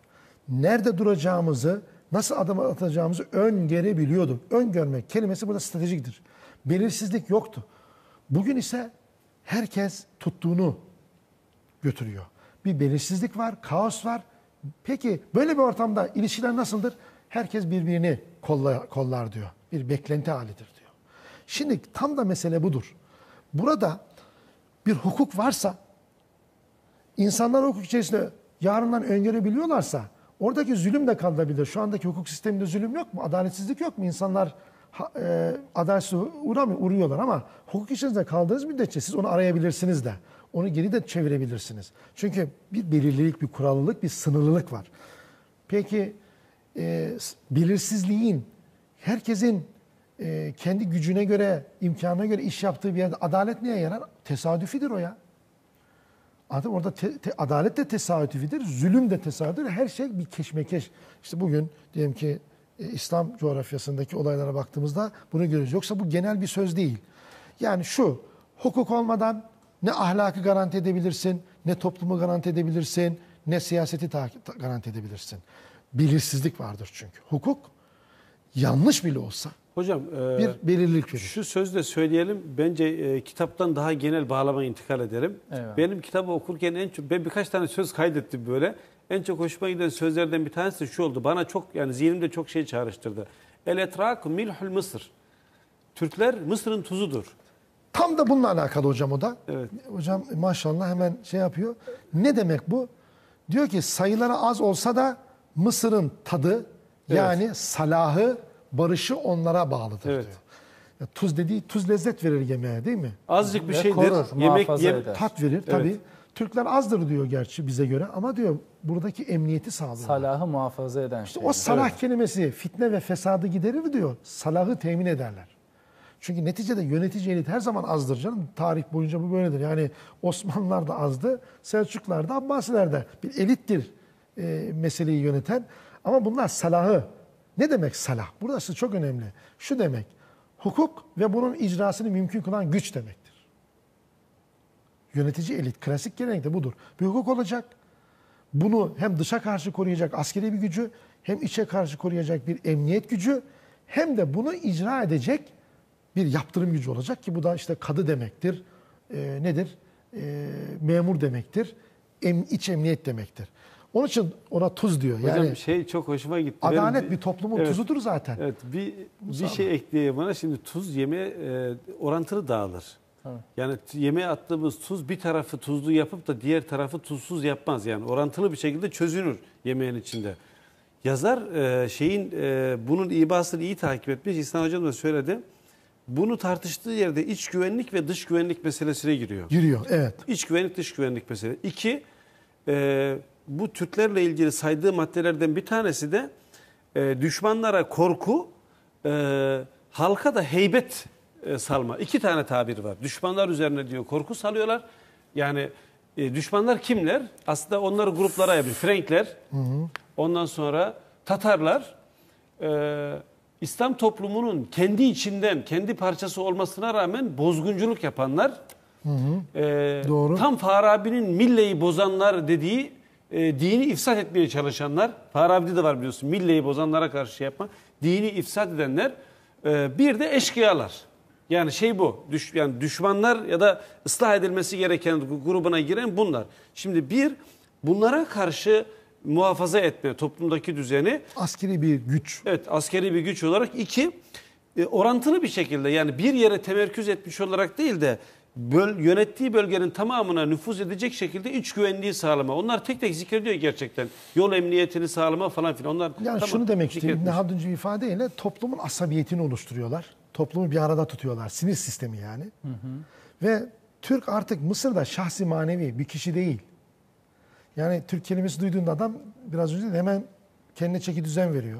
Nerede duracağımızı, nasıl adım atacağımızı öngörebiliyorduk. Öngörmek kelimesi burada stratejiktir. Belirsizlik yoktu. Bugün ise herkes tuttuğunu götürüyor. Bir belirsizlik var, kaos var. Peki böyle bir ortamda ilişkiler nasıldır? Herkes birbirini kollar, kollar diyor. Bir beklenti halidir diyor. Şimdi tam da mesele budur. Burada bir hukuk varsa, insanlar hukuk içerisinde yarından öngörebiliyorlarsa, oradaki zulüm de kalabilir. Şu andaki hukuk sisteminde zulüm yok mu? Adaletsizlik yok mu? İnsanlar e, adaletsizliğe uğramıyor, uğruyorlar ama hukuk içerisinde kaldığınız müddetçe siz onu arayabilirsiniz de. Onu geri de çevirebilirsiniz. Çünkü bir belirlilik, bir kurallılık, bir sınırlılık var. Peki e, belirsizliğin, herkesin e, kendi gücüne göre, imkanına göre iş yaptığı bir yerde adalet neye yarar? Tesadüfidir o ya. Adam orada te- te- adalet de tesadüfidir, zulüm de tesadüfidir. Her şey bir keşmekeş. İşte bugün diyelim ki e, İslam coğrafyasındaki olaylara baktığımızda bunu görüyoruz. Yoksa bu genel bir söz değil. Yani şu, hukuk olmadan ne ahlakı garanti edebilirsin, ne toplumu garanti edebilirsin, ne siyaseti garanti edebilirsin. Belirsizlik vardır çünkü. Hukuk yanlış bile olsa Hocam e, bir belirlilik verir. şu sözle söyleyelim. Bence e, kitaptan daha genel bağlamaya intikal ederim. Eyvallah. Benim kitabı okurken en çok ben birkaç tane söz kaydettim böyle. En çok hoşuma giden sözlerden bir tanesi de şu oldu. Bana çok yani zihnimde çok şey çağrıştırdı. El etrak milhul Mısır. Türkler Mısır'ın tuzudur. Tam da bununla alakalı hocam o da. Evet. Hocam maşallah hemen şey yapıyor. Ne demek bu? Diyor ki sayıları az olsa da Mısır'ın tadı yani salahı, barışı onlara bağlıdır Evet. diyor. Ya tuz dediği tuz lezzet verir yemeğe değil mi? Azıcık bir şeydir. korur, Yemek yem- eder. Tat verir tabii. Türkler azdır diyor gerçi bize göre ama diyor buradaki emniyeti sağlıyor. Salahı muhafaza eden şey. O salah kelimesi fitne ve fesadı giderir diyor. Salahı temin ederler. Çünkü neticede yönetici elit her zaman azdır canım. Tarih boyunca bu böyledir. Yani Osmanlılar da azdı, Selçuklar da, Abbasiler de. Bir elittir e, meseleyi yöneten. Ama bunlar salahı. Ne demek salah? Burası çok önemli. Şu demek, hukuk ve bunun icrasını mümkün kılan güç demektir. Yönetici elit, klasik gelenek de budur. Bir hukuk olacak, bunu hem dışa karşı koruyacak askeri bir gücü, hem içe karşı koruyacak bir emniyet gücü, hem de bunu icra edecek bir yaptırım gücü olacak ki bu da işte kadı demektir. Ee, nedir? Ee, memur demektir. Em, iç emniyet demektir. Onun için ona tuz diyor. Yani Hocam şey çok hoşuma gitti. adalet Benim- bir toplumun Evet. tuzudur zaten. Evet bir bir şey ekleyeyim bana. Şimdi tuz yemeğe e, orantılı dağılır. Yani t- yemeğe attığımız tuz bir tarafı tuzlu yapıp da diğer tarafı tuzsuz yapmaz. Yani orantılı bir şekilde çözünür yemeğin içinde. Yazar e, şeyin e, bunun ibasını iyi takip etmiş. İhsan Hocam da söyledi. Bunu tartıştığı yerde iç güvenlik ve dış güvenlik meselesine giriyor. Giriyor, evet. İç güvenlik dış güvenlik meselesi. İki, e, bu Türklerle ilgili saydığı maddelerden bir tanesi de e, düşmanlara korku, e, halka da heybet e, salma. İki tane tabir var. Düşmanlar üzerine diyor korku salıyorlar. Yani e, düşmanlar kimler? Aslında onları gruplara yapıyor. Frenkler, ondan sonra Tatarlar, e, İslam toplumunun kendi içinden, kendi parçası olmasına rağmen bozgunculuk yapanlar, e, Doğru. tam Farabi'nin milleyi bozanlar dediği e, dini ifsat etmeye çalışanlar, Farabi'de de var biliyorsun, milleyi bozanlara karşı şey yapma, dini ifsat edenler, e, bir de eşkıyalar. Yani şey bu, düş, yani düşmanlar ya da ıslah edilmesi gereken grubuna giren bunlar. Şimdi bir, bunlara karşı muhafaza etme toplumdaki düzeni, Askeri bir güç. Evet askeri bir güç olarak. iki e, orantılı bir şekilde yani bir yere temerküz etmiş olarak değil de böl, yönettiği bölgenin tamamına nüfuz edecek şekilde iç güvenliği sağlama. Onlar tek tek zikrediyor gerçekten. Yol emniyetini sağlama falan filan. Onlar Yani tamam, şunu demek istiyorum. bir ifadeyle toplumun asabiyetini oluşturuyorlar. Toplumu bir arada tutuyorlar. Sinir sistemi yani. Ve Türk artık Mısır'da şahsi manevi bir kişi değil. Yani Türk kelimesi duyduğunda adam biraz önce de hemen kendine çeki düzen veriyor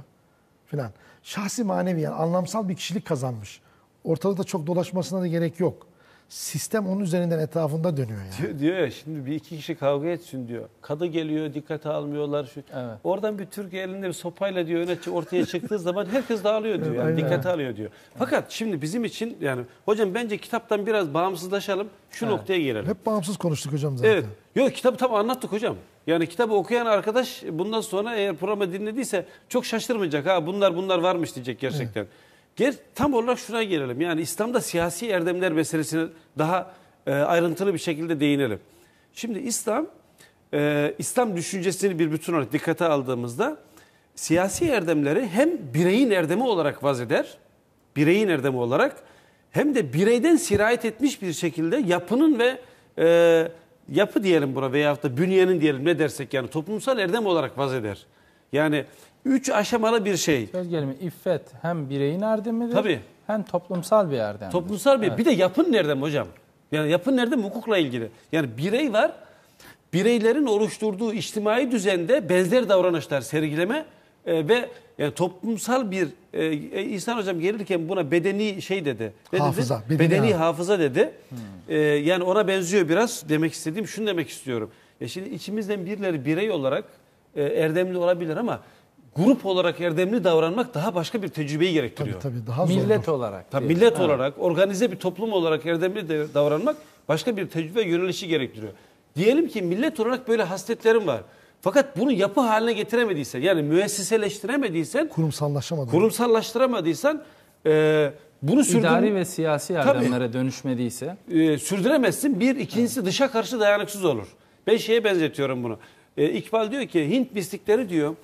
filan. Şahsi manevi yani anlamsal bir kişilik kazanmış. Ortalıkta çok dolaşmasına da gerek yok. Sistem onun üzerinden etrafında dönüyor yani. Diyor, diyor ya şimdi bir iki kişi kavga etsin diyor. Kadı geliyor dikkate almıyorlar. Şu. Evet. Oradan bir Türk elinde bir sopayla diyor yönetici ortaya çıktığı zaman herkes dağılıyor diyor. Yani Aynen. dikkate alıyor diyor. Fakat şimdi bizim için yani hocam bence kitaptan biraz bağımsızlaşalım. Şu noktaya gelelim. Hep bağımsız konuştuk hocam zaten. Evet. Yok kitabı tam anlattık hocam. Yani kitabı okuyan arkadaş bundan sonra eğer programı dinlediyse çok şaşırmayacak. Ha bunlar bunlar varmış diyecek gerçekten. Gel, tam olarak şuna gelelim. Yani İslam'da siyasi erdemler meselesine daha e, ayrıntılı bir şekilde değinelim. Şimdi İslam e, İslam düşüncesini bir bütün olarak dikkate aldığımızda siyasi erdemleri hem bireyin erdemi olarak vazeder, bireyin erdemi olarak hem de bireyden sirayet etmiş bir şekilde yapının ve e, yapı diyelim buna veyahut da bünyenin diyelim ne dersek yani toplumsal erdem olarak vazeder. Yani üç aşamalı bir şey. Söz gelimi iffet hem bireyin erdemidir Tabii. hem toplumsal bir erdemdir. Toplumsal bir bir de yapın nereden hocam? Yani yapın nerede hukukla ilgili. Yani birey var. Bireylerin oluşturduğu içtimai düzende benzer davranışlar sergileme e, ve yani toplumsal bir e, e, İhsan hocam gelirken buna bedeni şey dedi. Ne Hafıza, Dedi? bedeni Bedeni hafıza. hafıza dedi. E, yani ona benziyor biraz demek istediğim şunu demek istiyorum. Ya şimdi içimizden birileri birey olarak e, erdemli olabilir ama grup olarak erdemli davranmak daha başka bir tecrübeyi Tabii gerektiriyor. tabii daha Millet zordur. olarak. Tabii millet Ha. olarak, organize bir toplum olarak erdemli de davranmak başka bir tecrübe yönelişi gerektiriyor. Diyelim ki millet olarak böyle hasletlerin var. Fakat bunu yapı haline getiremediysen, yani müesseseleştiremediysen, Kurumsallaşamadı. kurumsallaştıramadıysan e, bunu sürdür, İdari ve siyasi erdemlere dönüşmediyse e, sürdüremezsin. Bir, ikincisi dışa karşı dayanıksız olur. Ben şeye benzetiyorum bunu. E, İkbal diyor ki Hint mistikleri diyor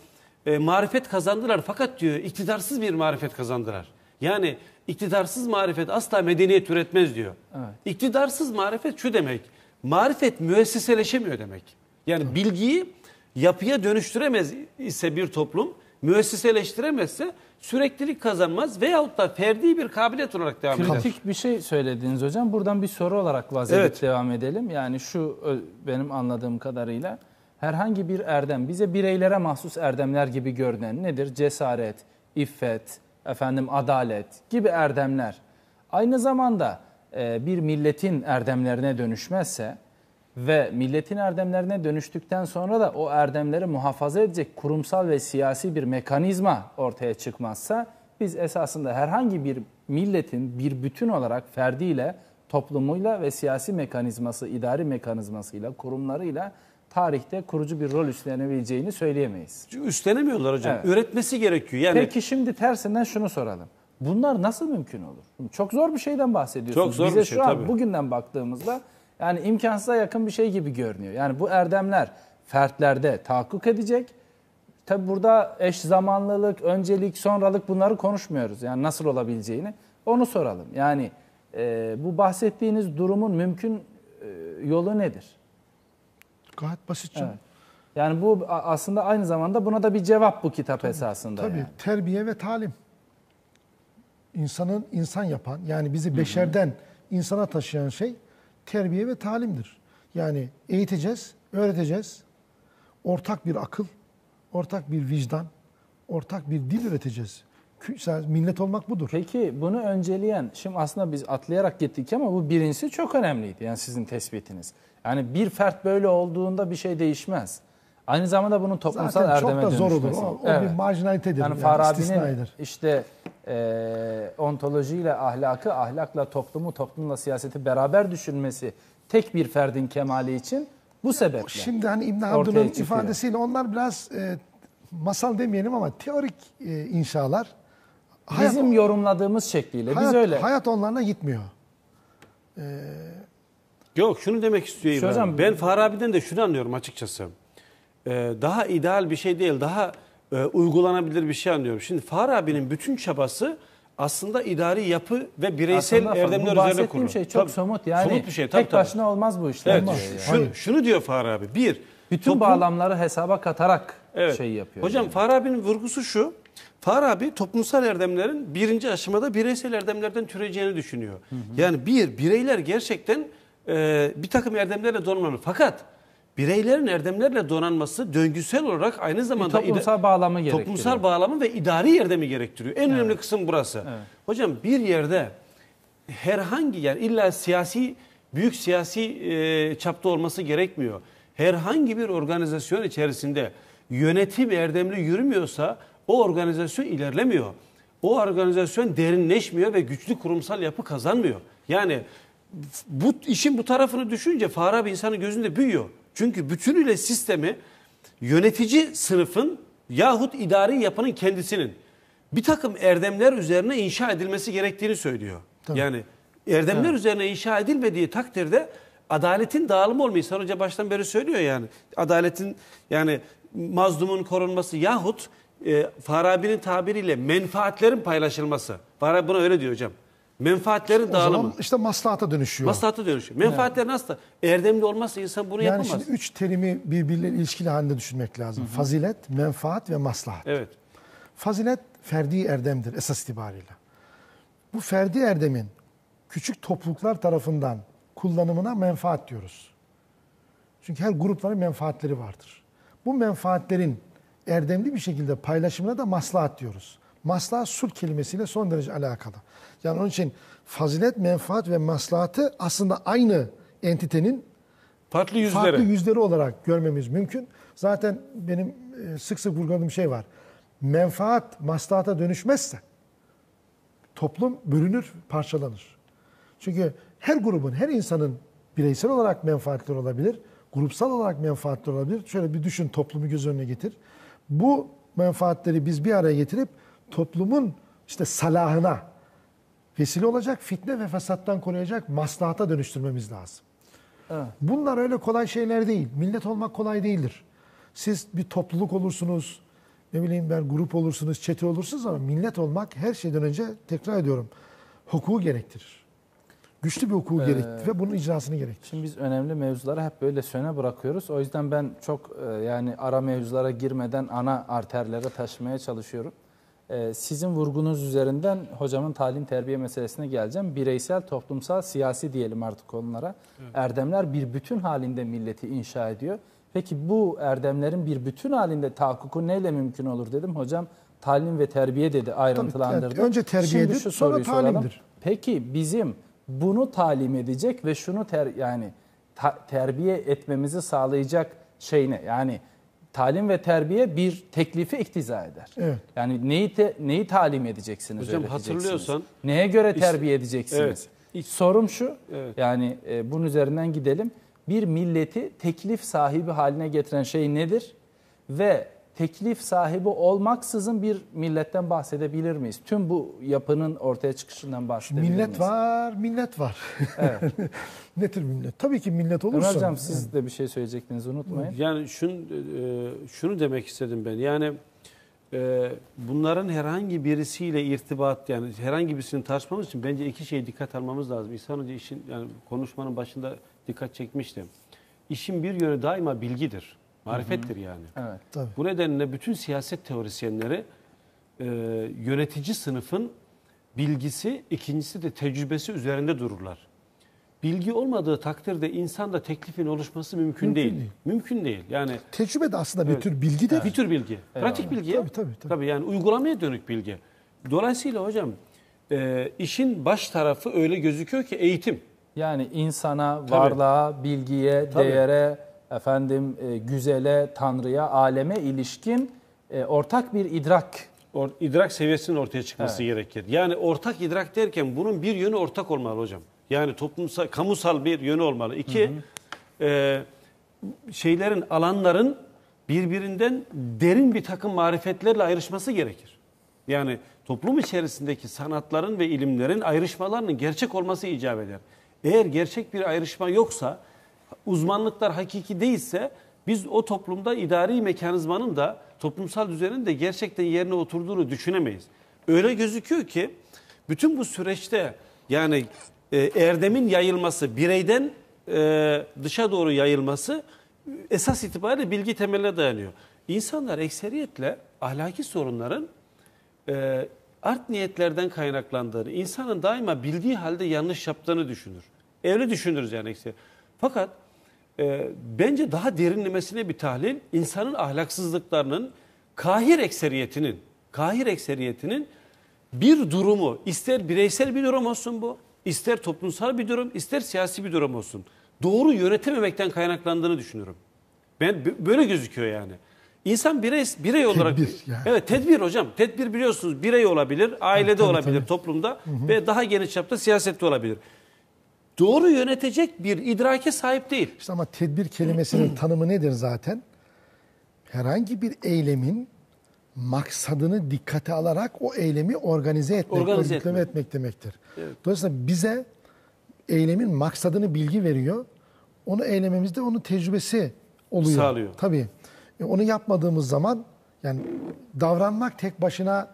e, marifet kazandılar fakat diyor iktidarsız bir marifet kazandılar. Yani iktidarsız marifet asla medeniyet üretmez diyor. Evet. İktidarsız marifet şu demek. Marifet müesseseleşemiyor demek. Yani bilgiyi yapıya dönüştüremez ise bir toplum, müesseseleştiremezse süreklilik kazanmaz veyahut da ferdi bir kabiliyet olarak devam eder. Kritik bir şey söylediniz hocam. Buradan bir soru olarak vazedip Evet. devam edelim. Yani şu benim anladığım kadarıyla herhangi bir erdem bize bireylere mahsus erdemler gibi görünen nedir? Cesaret, iffet, efendim adalet gibi erdemler. Aynı zamanda e, bir milletin erdemlerine dönüşmezse ve milletin erdemlerine dönüştükten sonra da o erdemleri muhafaza edecek kurumsal ve siyasi bir mekanizma ortaya çıkmazsa biz esasında herhangi bir milletin bir bütün olarak ferdiyle, toplumuyla ve siyasi mekanizması, idari mekanizmasıyla, kurumlarıyla tarihte kurucu bir rol üstlenebileceğini söyleyemeyiz. Çünkü üstlenemiyorlar hocam. Evet. Üretmesi gerekiyor. Yani Peki şimdi tersinden şunu soralım. Bunlar nasıl mümkün olur? Çok zor bir şeyden bahsediyorsunuz. Çok zor Bize bir şey, şu an tabii. bugünden baktığımızda yani imkansıza yakın bir şey gibi görünüyor. Yani bu erdemler fertlerde tahakkuk edecek. Tabi burada eş zamanlılık, öncelik, sonralık bunları konuşmuyoruz. Yani nasıl olabileceğini onu soralım. Yani e, bu bahsettiğiniz durumun mümkün e, yolu nedir? Gayet basit canım. Evet. Yani bu aslında aynı zamanda buna da bir cevap bu kitap esasında. Tabii yani. terbiye ve talim. İnsanın insan yapan yani bizi beşerden insana taşıyan şey terbiye ve talimdir. Yani eğiteceğiz, öğreteceğiz. Ortak bir akıl, ortak bir vicdan, ortak bir dil üreteceğiz. Millet olmak budur. Peki bunu önceleyen, şimdi aslında biz atlayarak gittik ama bu birincisi çok önemliydi yani sizin tespitiniz. Yani bir fert böyle olduğunda bir şey değişmez. Aynı zamanda bunun toplumsal Zaten çok erdeme da zor olur. dönüşmesi. O, o Evet. bir marjinalitedir. Yani Yani, Farabi'nin işte e, ontolojiyle ahlakı, ahlakla toplumu, toplumla siyaseti beraber düşünmesi tek bir ferdin kemali için bu sebeple. Şimdi hani İbn Haldun'un ifadesiyle onlar biraz e, masal demeyelim ama teorik e, inşalar. Hayat, Bizim yorumladığımız şekliyle hayat, biz öyle. hayat onlarla gitmiyor. Yok şunu demek istiyor İbrahim. hocam- ben Farabi'den de şunu anlıyorum açıkçası. Ee, daha ideal bir şey değil, daha e, uygulanabilir bir şey anlıyorum. Şimdi Farabi'nin bütün çabası aslında idari yapı ve bireysel Aslında erdemler bu üzerine kurulu. şey çok Tabii. somut. Yani somut bir şey. Tabii, tek tabii. başına olmaz bu işler. Evet, yani. şunu, şunu diyor Farabi. Bir, Bütün toplum- bağlamları hesaba katarak Evet. şey yapıyor. Hocam yani. Farabi'nin vurgusu şu. Farabi toplumsal erdemlerin birinci aşamada bireysel erdemlerden türeceğini düşünüyor. Yani bir, bireyler gerçekten e, bir takım erdemlerle donanmalı. Fakat bireylerin erdemlerle donanması döngüsel olarak aynı zamanda toplumsal bağlamı gerektiriyor. toplumsal bağlamı ve idari erdemi gerektiriyor. En önemli kısım burası. Hocam bir yerde herhangi yani illa siyasi büyük siyasi e, çapta olması gerekmiyor. Herhangi bir organizasyon içerisinde yönetim erdemli yürümüyorsa o organizasyon ilerlemiyor. O organizasyon derinleşmiyor ve güçlü kurumsal yapı kazanmıyor. Yani bu işin bu tarafını düşününce Farabi insanın gözünde büyüyor. Çünkü bütünüyle sistemi yönetici sınıfın yahut idari yapının kendisinin bir takım erdemler üzerine inşa edilmesi gerektiğini söylüyor. Yani erdemler üzerine inşa edilmediği takdirde adaletin dağılımı olmuyor. İhsan Hoca baştan beri söylüyor yani. Adaletin yani mazlumun korunması yahut e, Farabi'nin tabiriyle menfaatlerin paylaşılması. Farabi buna öyle diyor hocam. Menfaatlerin O dağılımı. zaman işte maslahata dönüşüyor. Maslahata dönüşüyor. Menfaatler nasıl? da- Erdemli olmazsa insan bunu yani yapamaz. şimdi üç terimi birbirleriyle ilişkili halinde düşünmek lazım. Fazilet, menfaat ve maslahat. Evet. Fazilet ferdi erdemdir esas itibariyle. Bu ferdi erdemin küçük topluluklar tarafından kullanımına menfaat diyoruz. Çünkü her grupların menfaatleri vardır. Bu menfaatlerin erdemli bir şekilde paylaşımına da maslahat diyoruz. Maslahat sulh kelimesiyle son derece alakalı. Yani onun için fazilet, menfaat ve maslahatı aslında aynı entitenin Farklı yüzleri. farklı yüzleri olarak görmemiz mümkün. Zaten benim e, sık sık vurguladığım şey var. Menfaat maslahata dönüşmezse toplum bölünür, parçalanır. Çünkü her grubun, her insanın bireysel olarak menfaatleri olabilir, grupsal olarak menfaatleri olabilir. Şöyle bir düşün, toplumu göz önüne getir. Bu menfaatleri biz bir araya getirip toplumun işte salahına vesile olacak, fitne ve fesattan koruyacak maslahata dönüştürmemiz lazım. Bunlar öyle kolay şeyler değil. Millet olmak kolay değildir. Siz bir topluluk olursunuz, ne bileyim ben grup olursunuz, çete olursunuz ama millet olmak her şeyden önce tekrar ediyorum. hukuku gerektirir. Güçlü bir hukuku gerektirir ve bunun icrasını gerektirir. Şimdi biz önemli mevzuları hep böyle söne bırakıyoruz. O yüzden ben çok e, yani ara mevzulara girmeden ana arterlere taşımaya çalışıyorum. E, Sizin vurgunuz üzerinden hocamın talim terbiye meselesine geleceğim. Bireysel, toplumsal, siyasi diyelim artık onlara. Erdemler bir bütün halinde milleti inşa ediyor. Peki bu erdemlerin bir bütün halinde tahakkuku neyle mümkün olur dedim. Hocam talim ve terbiye dedi ayrıntılandırdı. evet. Önce terbiyedir, Şimdi şu sonra soruyu soralım. talimdir. Peki bizim bunu talim edecek ve şunu ter, yani ta- terbiye etmemizi sağlayacak şey ne? Yani talim ve terbiye bir teklifi iktiza eder. Evet. Yani neyi te- neyi talim edeceksiniz? Hocam hatırlıyorsan- neye göre İşte- terbiye edeceksiniz? Evet. Sorum şu. Evet. Yani e, bunun üzerinden gidelim. Bir milleti teklif sahibi haline getiren şey nedir? Ve teklif sahibi olmaksızın bir milletten bahsedebilir miyiz? Tüm bu yapının ortaya çıkışından bahsedebilir miyiz? Millet var, millet var. Evet. ne tür millet? Tabii ki millet Ömer olursa. Hocam siz de bir şey söyleyecektiniz unutmayın. Yani şunu, e, şunu demek istedim ben. Yani e, bunların herhangi birisiyle irtibat yani herhangi birisini tartışmamız için bence iki şeye dikkat almamız lazım. İhsan Hoca işin yani konuşmanın başında dikkat çekmişti. İşin bir yönü daima bilgidir. Marifettir yani. Evet. Tabii. Bu nedenle bütün siyaset teorisyenleri e, yönetici sınıfın bilgisi, ikincisi de tecrübesi üzerinde dururlar. Bilgi olmadığı takdirde insanda teklifin oluşması mümkün, Mümkün değil. değil. Mümkün değil. Yani Tecrübe de aslında bir Evet. tür bilgidir. bir tür bilgi. Pratik bilgi. ya. Tabii, tabii, tabii. yani uygulamaya dönük bilgi. Dolayısıyla hocam e, işin baş tarafı öyle gözüküyor ki eğitim. Yani insana, varlığa, bilgiye, Tabii. değere, efendim e, güzele, tanrıya, aleme ilişkin e, ortak bir idrak. Or, idrak seviyesinin ortaya çıkması gerekir. Yani ortak idrak derken bunun bir yönü ortak olmalı hocam. Yani toplumsal, kamusal bir yönü olmalı. İki, e, şeylerin, alanların birbirinden derin bir takım marifetlerle ayrışması gerekir. Yani toplum içerisindeki sanatların ve ilimlerin ayrışmalarının gerçek olması icap eder. Eğer gerçek bir ayrışma yoksa, uzmanlıklar hakiki değilse biz o toplumda idari mekanizmanın da toplumsal düzenin de gerçekten yerine oturduğunu düşünemeyiz. Öyle gözüküyor ki bütün bu süreçte yani e, erdemin yayılması, bireyden e, dışa doğru yayılması esas itibariyle bilgi temeline dayanıyor. İnsanlar ekseriyetle ahlaki sorunların e, art niyetlerden kaynaklandığını, insanın daima bildiği halde yanlış yaptığını düşünür. Öyle düşünürüz yani ekseri. Fakat e, bence daha derinlemesine bir tahlil insanın ahlaksızlıklarının kahir ekseriyetinin kahir ekseriyetinin bir durumu ister bireysel bir durum olsun bu ister toplumsal bir durum ister siyasi bir durum olsun doğru yönetememekten kaynaklandığını düşünüyorum. Ben böyle gözüküyor yani. İnsan birey birey olarak yani. evet tedbir hocam. Tedbir biliyorsunuz birey olabilir, ailede tabii, olabilir, tabii. toplumda ve daha geniş çapta siyasette olabilir. Doğru yönetecek bir idrake sahip değil. İşte ama tedbir kelimesinin tanımı nedir zaten? Herhangi bir eylemin maksadını dikkate alarak o eylemi organize etmek, Organize örgütleme etmek. etmek demektir. Dolayısıyla bize eylemin maksadını bilgi veriyor. Onu eylememizde onun tecrübesi oluyor. Sağlıyor. Tabii. E, onu yapmadığımız zaman yani davranmak tek başına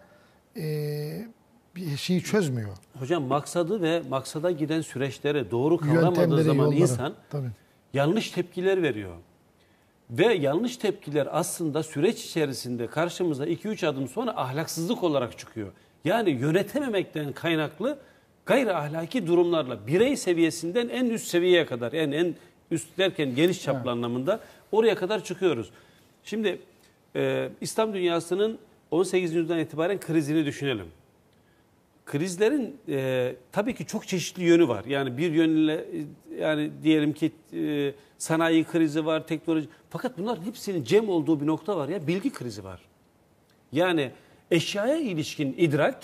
e, bir şeyi çözmüyor. Hocam maksadı ve maksada giden süreçleri doğru kavramadığı zaman yolları. insan Tabii. yanlış tepkiler veriyor. Ve yanlış tepkiler aslında süreç içerisinde karşımıza 2-3 adım sonra ahlaksızlık olarak çıkıyor. Yani yönetememekten kaynaklı gayri ahlaki durumlarla birey seviyesinden en üst seviyeye kadar yani en üst derken geniş çaplı anlamında oraya kadar çıkıyoruz. Şimdi e, İslam dünyasının 18. yüzyıldan itibaren krizini düşünelim. Krizlerin e, tabii ki çok çeşitli yönü var. Yani bir yönüyle e, yani diyelim ki e, sanayi krizi var, teknoloji. Fakat bunların hepsinin cem olduğu bir nokta var ya bilgi krizi var. Yani eşyaya ilişkin idrak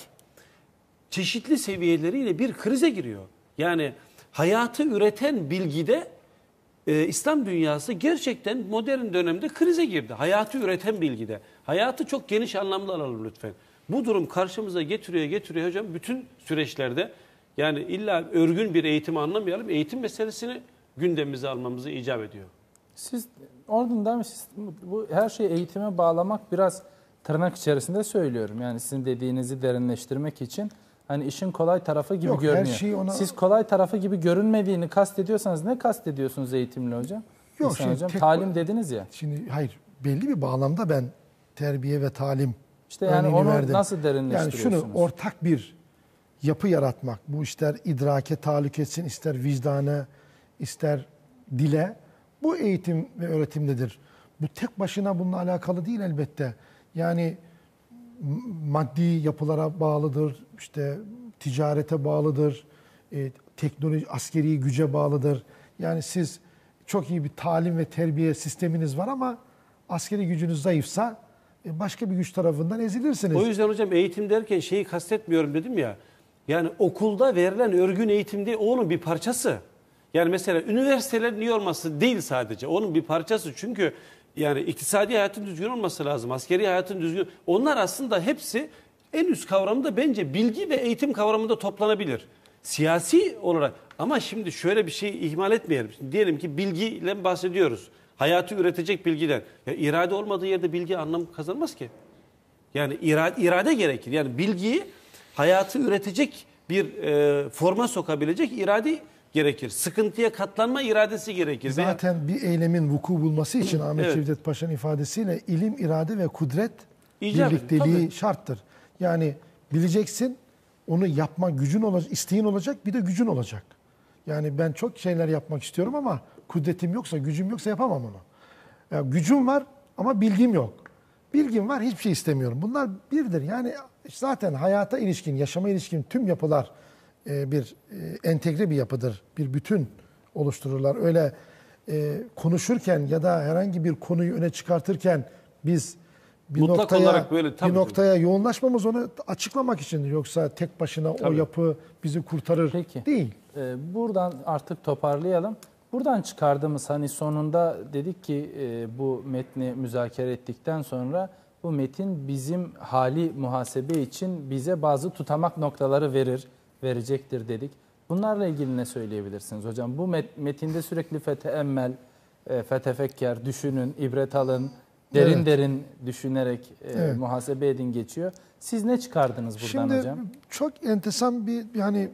çeşitli seviyeleriyle bir krize giriyor. Yani hayatı üreten bilgide e, İslam dünyası gerçekten modern dönemde krize girdi. Hayatı üreten bilgide. Hayatı çok geniş anlamda alalım lütfen. Bu durum karşımıza getiriyor getiriyor hocam bütün süreçlerde yani illa örgün bir eğitimi anlamayalım. Eğitim meselesini gündemimize almamızı icap ediyor. Siz oradan da siz, bu her şeyi eğitime bağlamak biraz tırnak içerisinde söylüyorum. Yani sizin dediğinizi derinleştirmek için Hani işin kolay tarafı gibi Yok, her görünüyor. şeyi ona- Siz kolay tarafı gibi görünmediğini kastediyorsanız ne kastediyorsunuz eğitimli hocam? Yok, İhsan şey, hocam tek- talim dediniz ya. Şimdi hayır belli bir bağlamda ben terbiye ve talim İşte yani onu verdim. nasıl Yani derinleştiriyorsunuz? şunu ortak bir yapı yaratmak. Bu ister idrake tahallük etsin, ister vicdana, ister dile. Bu eğitim ve öğretimdedir. Bu tek başına bununla alakalı değil elbette. Yani maddi yapılara bağlıdır, işte ticarete bağlıdır, e, teknoloji, askeri güce bağlıdır. Yani siz çok iyi bir talim ve terbiye sisteminiz var ama askeri gücünüz zayıfsa başka bir güç tarafından ezilirsiniz. O yüzden hocam eğitim derken şeyi kastetmiyorum dedim ya. Yani okulda verilen örgün eğitim değil, o onun bir parçası. Yani mesela üniversiteler niye olması değil sadece. Onun bir parçası. Çünkü yani iktisadi hayatın düzgün olması lazım. Askeri hayatın düzgün. Onlar aslında hepsi en üst kavramında bence bilgi ve eğitim kavramında toplanabilir. Siyasi olarak ama şimdi şöyle bir şey ihmal etmeyelim. Şimdi diyelim ki bilgiyle bahsediyoruz. Hayatı üretecek bilgiden. Ya irade olmadığı yerde bilgi anlam kazanmaz ki. Yani irade, irade gerekir. Yani bilgiyi hayatı üretecek bir e, forma sokabilecek irade gerekir. Sıkıntıya katlanma iradesi gerekir. Zaten bir eylemin vuku bulması için Ahmet Evet. Cevdet Paşa'nın ifadesiyle ilim, irade ve kudret İcap- birlikteliği tabii. şarttır. Yani bileceksin, onu yapma gücün olacak, isteğin olacak, bir de gücün olacak. Yani ben çok şeyler yapmak istiyorum ama kudretim yoksa, gücüm yoksa yapamam onu. Ya gücüm var ama bilgim yok. Bilgim var, hiçbir şey istemiyorum. Bunlar birdir. Yani zaten hayata ilişkin, yaşama ilişkin tüm yapılar e, bir e, entegre bir yapıdır. Bir bütün oluştururlar. Öyle e, konuşurken ya da herhangi bir konuyu öne çıkartırken biz bir Mutlak noktaya olarak böyle, tabii. bir noktaya yoğunlaşmamız onu açıklamak için yoksa tek başına o Tabii. yapı bizi kurtarır Peki. değil. Ee, buradan artık toparlayalım. Buradan çıkardığımız hani sonunda dedik ki e, bu metni müzakere ettikten sonra bu metin bizim hali muhasebe için bize bazı tutamak noktaları verir, verecektir dedik. Bunlarla ilgili ne söyleyebilirsiniz hocam? Bu met- metinde sürekli feteemmel, e, fetefekker, düşünün, ibret alın, derin Evet. derin düşünerek e, Evet. muhasebe edin geçiyor. Siz ne çıkardınız buradan Şimdi hocam? çok entesan bir yani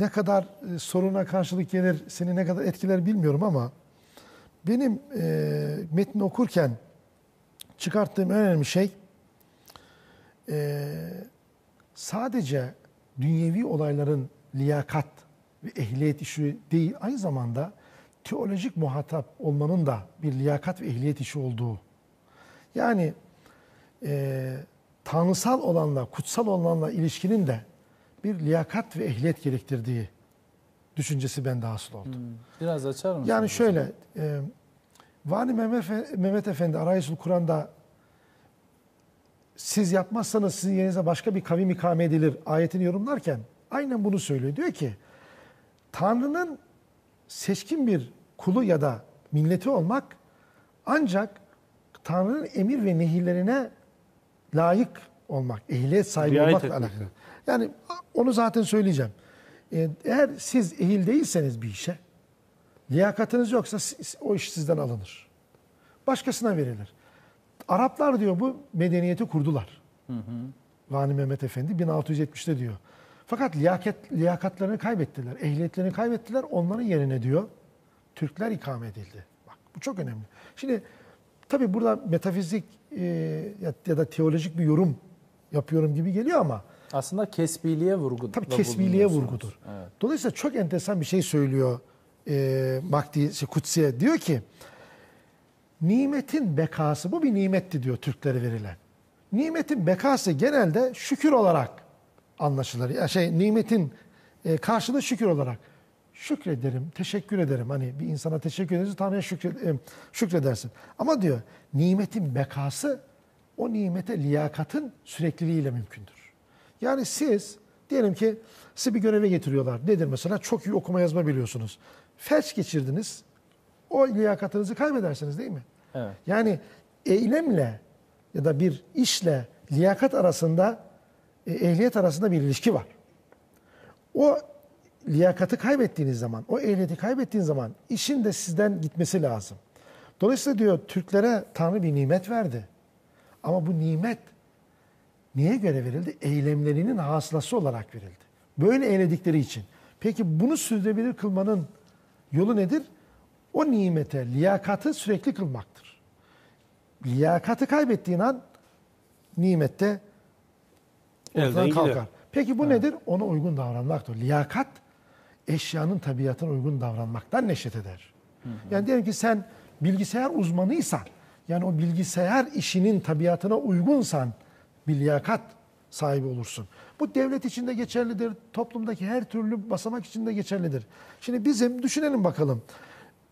ne kadar e, soruna karşılık gelir, seni ne kadar etkiler bilmiyorum ama benim e, metni okurken çıkarttığım önemli şey e, sadece dünyevi olayların liyakat ve ehliyet işi değil, aynı zamanda teolojik muhatap olmanın da bir liyakat ve ehliyet işi olduğu. Yani e, tanrısal olanla, kutsal olanla ilişkinin de bir liyakat ve ehliyet gerektirdiği düşüncesi bende hasıl oldu. Biraz açar mısınız? Yani hocam? şöyle, e, Vani Mehmet, Mehmet Efendi Arayüzül Kur'an'da siz yapmazsanız sizin yerinize başka bir kavim ikame edilir ayetini yorumlarken aynen bunu söylüyor. Diyor ki Tanrı'nın seçkin bir kulu ya da milleti olmak ancak Tanrı'nın emir ve nehirlerine layık olmak, ehliyet sahibi Riayet olmakla etmek. alakalı. Yani onu zaten söyleyeceğim. Ee, Eğer siz ehil değilseniz bir işe, liyakatınız yoksa o iş sizden alınır. Başkasına verilir. Araplar diyor bu medeniyeti kurdular. Vani Mehmet Efendi 1670'te diyor. Fakat liyakat, liyakatlarını kaybettiler, ehliyetlerini kaybettiler. Onların yerine diyor Türkler ikame edildi. Bak bu çok önemli. Şimdi tabii burada metafizik e, ya da teolojik bir yorum yapıyorum gibi geliyor ama Aslında kesbiliğe vurgu. Tabii kesbiliğe vurgudur. Dolayısıyla çok enteresan bir şey söylüyor e, Makdi şey, Kutsiye. Diyor ki nimetin bekası bu bir nimetti diyor Türklere verilen. Nimetin bekası genelde şükür olarak anlaşılır. Ya şey nimetin e, karşılığı şükür olarak. Şükrederim, teşekkür ederim. Hani bir insana teşekkür edersin, Tanrı'ya e, şükredersin. Ama diyor nimetin bekası o nimete liyakatın sürekliliğiyle mümkündür. Yani siz diyelim ki sizi bir göreve getiriyorlar. Nedir mesela? Çok iyi okuma yazma biliyorsunuz. Felç geçirdiniz. O liyakatınızı kaybedersiniz değil mi? Evet. Yani eylemle ya da bir işle liyakat arasında, e, ehliyet arasında bir ilişki var. O liyakatı kaybettiğiniz zaman, o ehliyeti kaybettiğiniz zaman işin de sizden gitmesi lazım. Dolayısıyla diyor Türklere Tanrı bir nimet verdi. Ama bu nimet Niye göre verildi? Eylemlerinin hasılası olarak verildi. Böyle eğledikleri için. Peki bunu sürdürülebilir kılmanın yolu nedir? O nimete, liyakatı sürekli kılmaktır. Liyakatı kaybettiğin an nimette ortadan Elden kalkar. gider. Peki bu nedir? Ona uygun davranmaktır. Liyakat eşyanın tabiatına uygun davranmaktan neşet eder. Yani diyelim ki sen bilgisayar uzmanıysan, yani o bilgisayar işinin tabiatına uygunsan bir liyakat sahibi olursun. Bu devlet içinde geçerlidir, toplumdaki her türlü basamak içinde geçerlidir. Şimdi bizim düşünelim bakalım,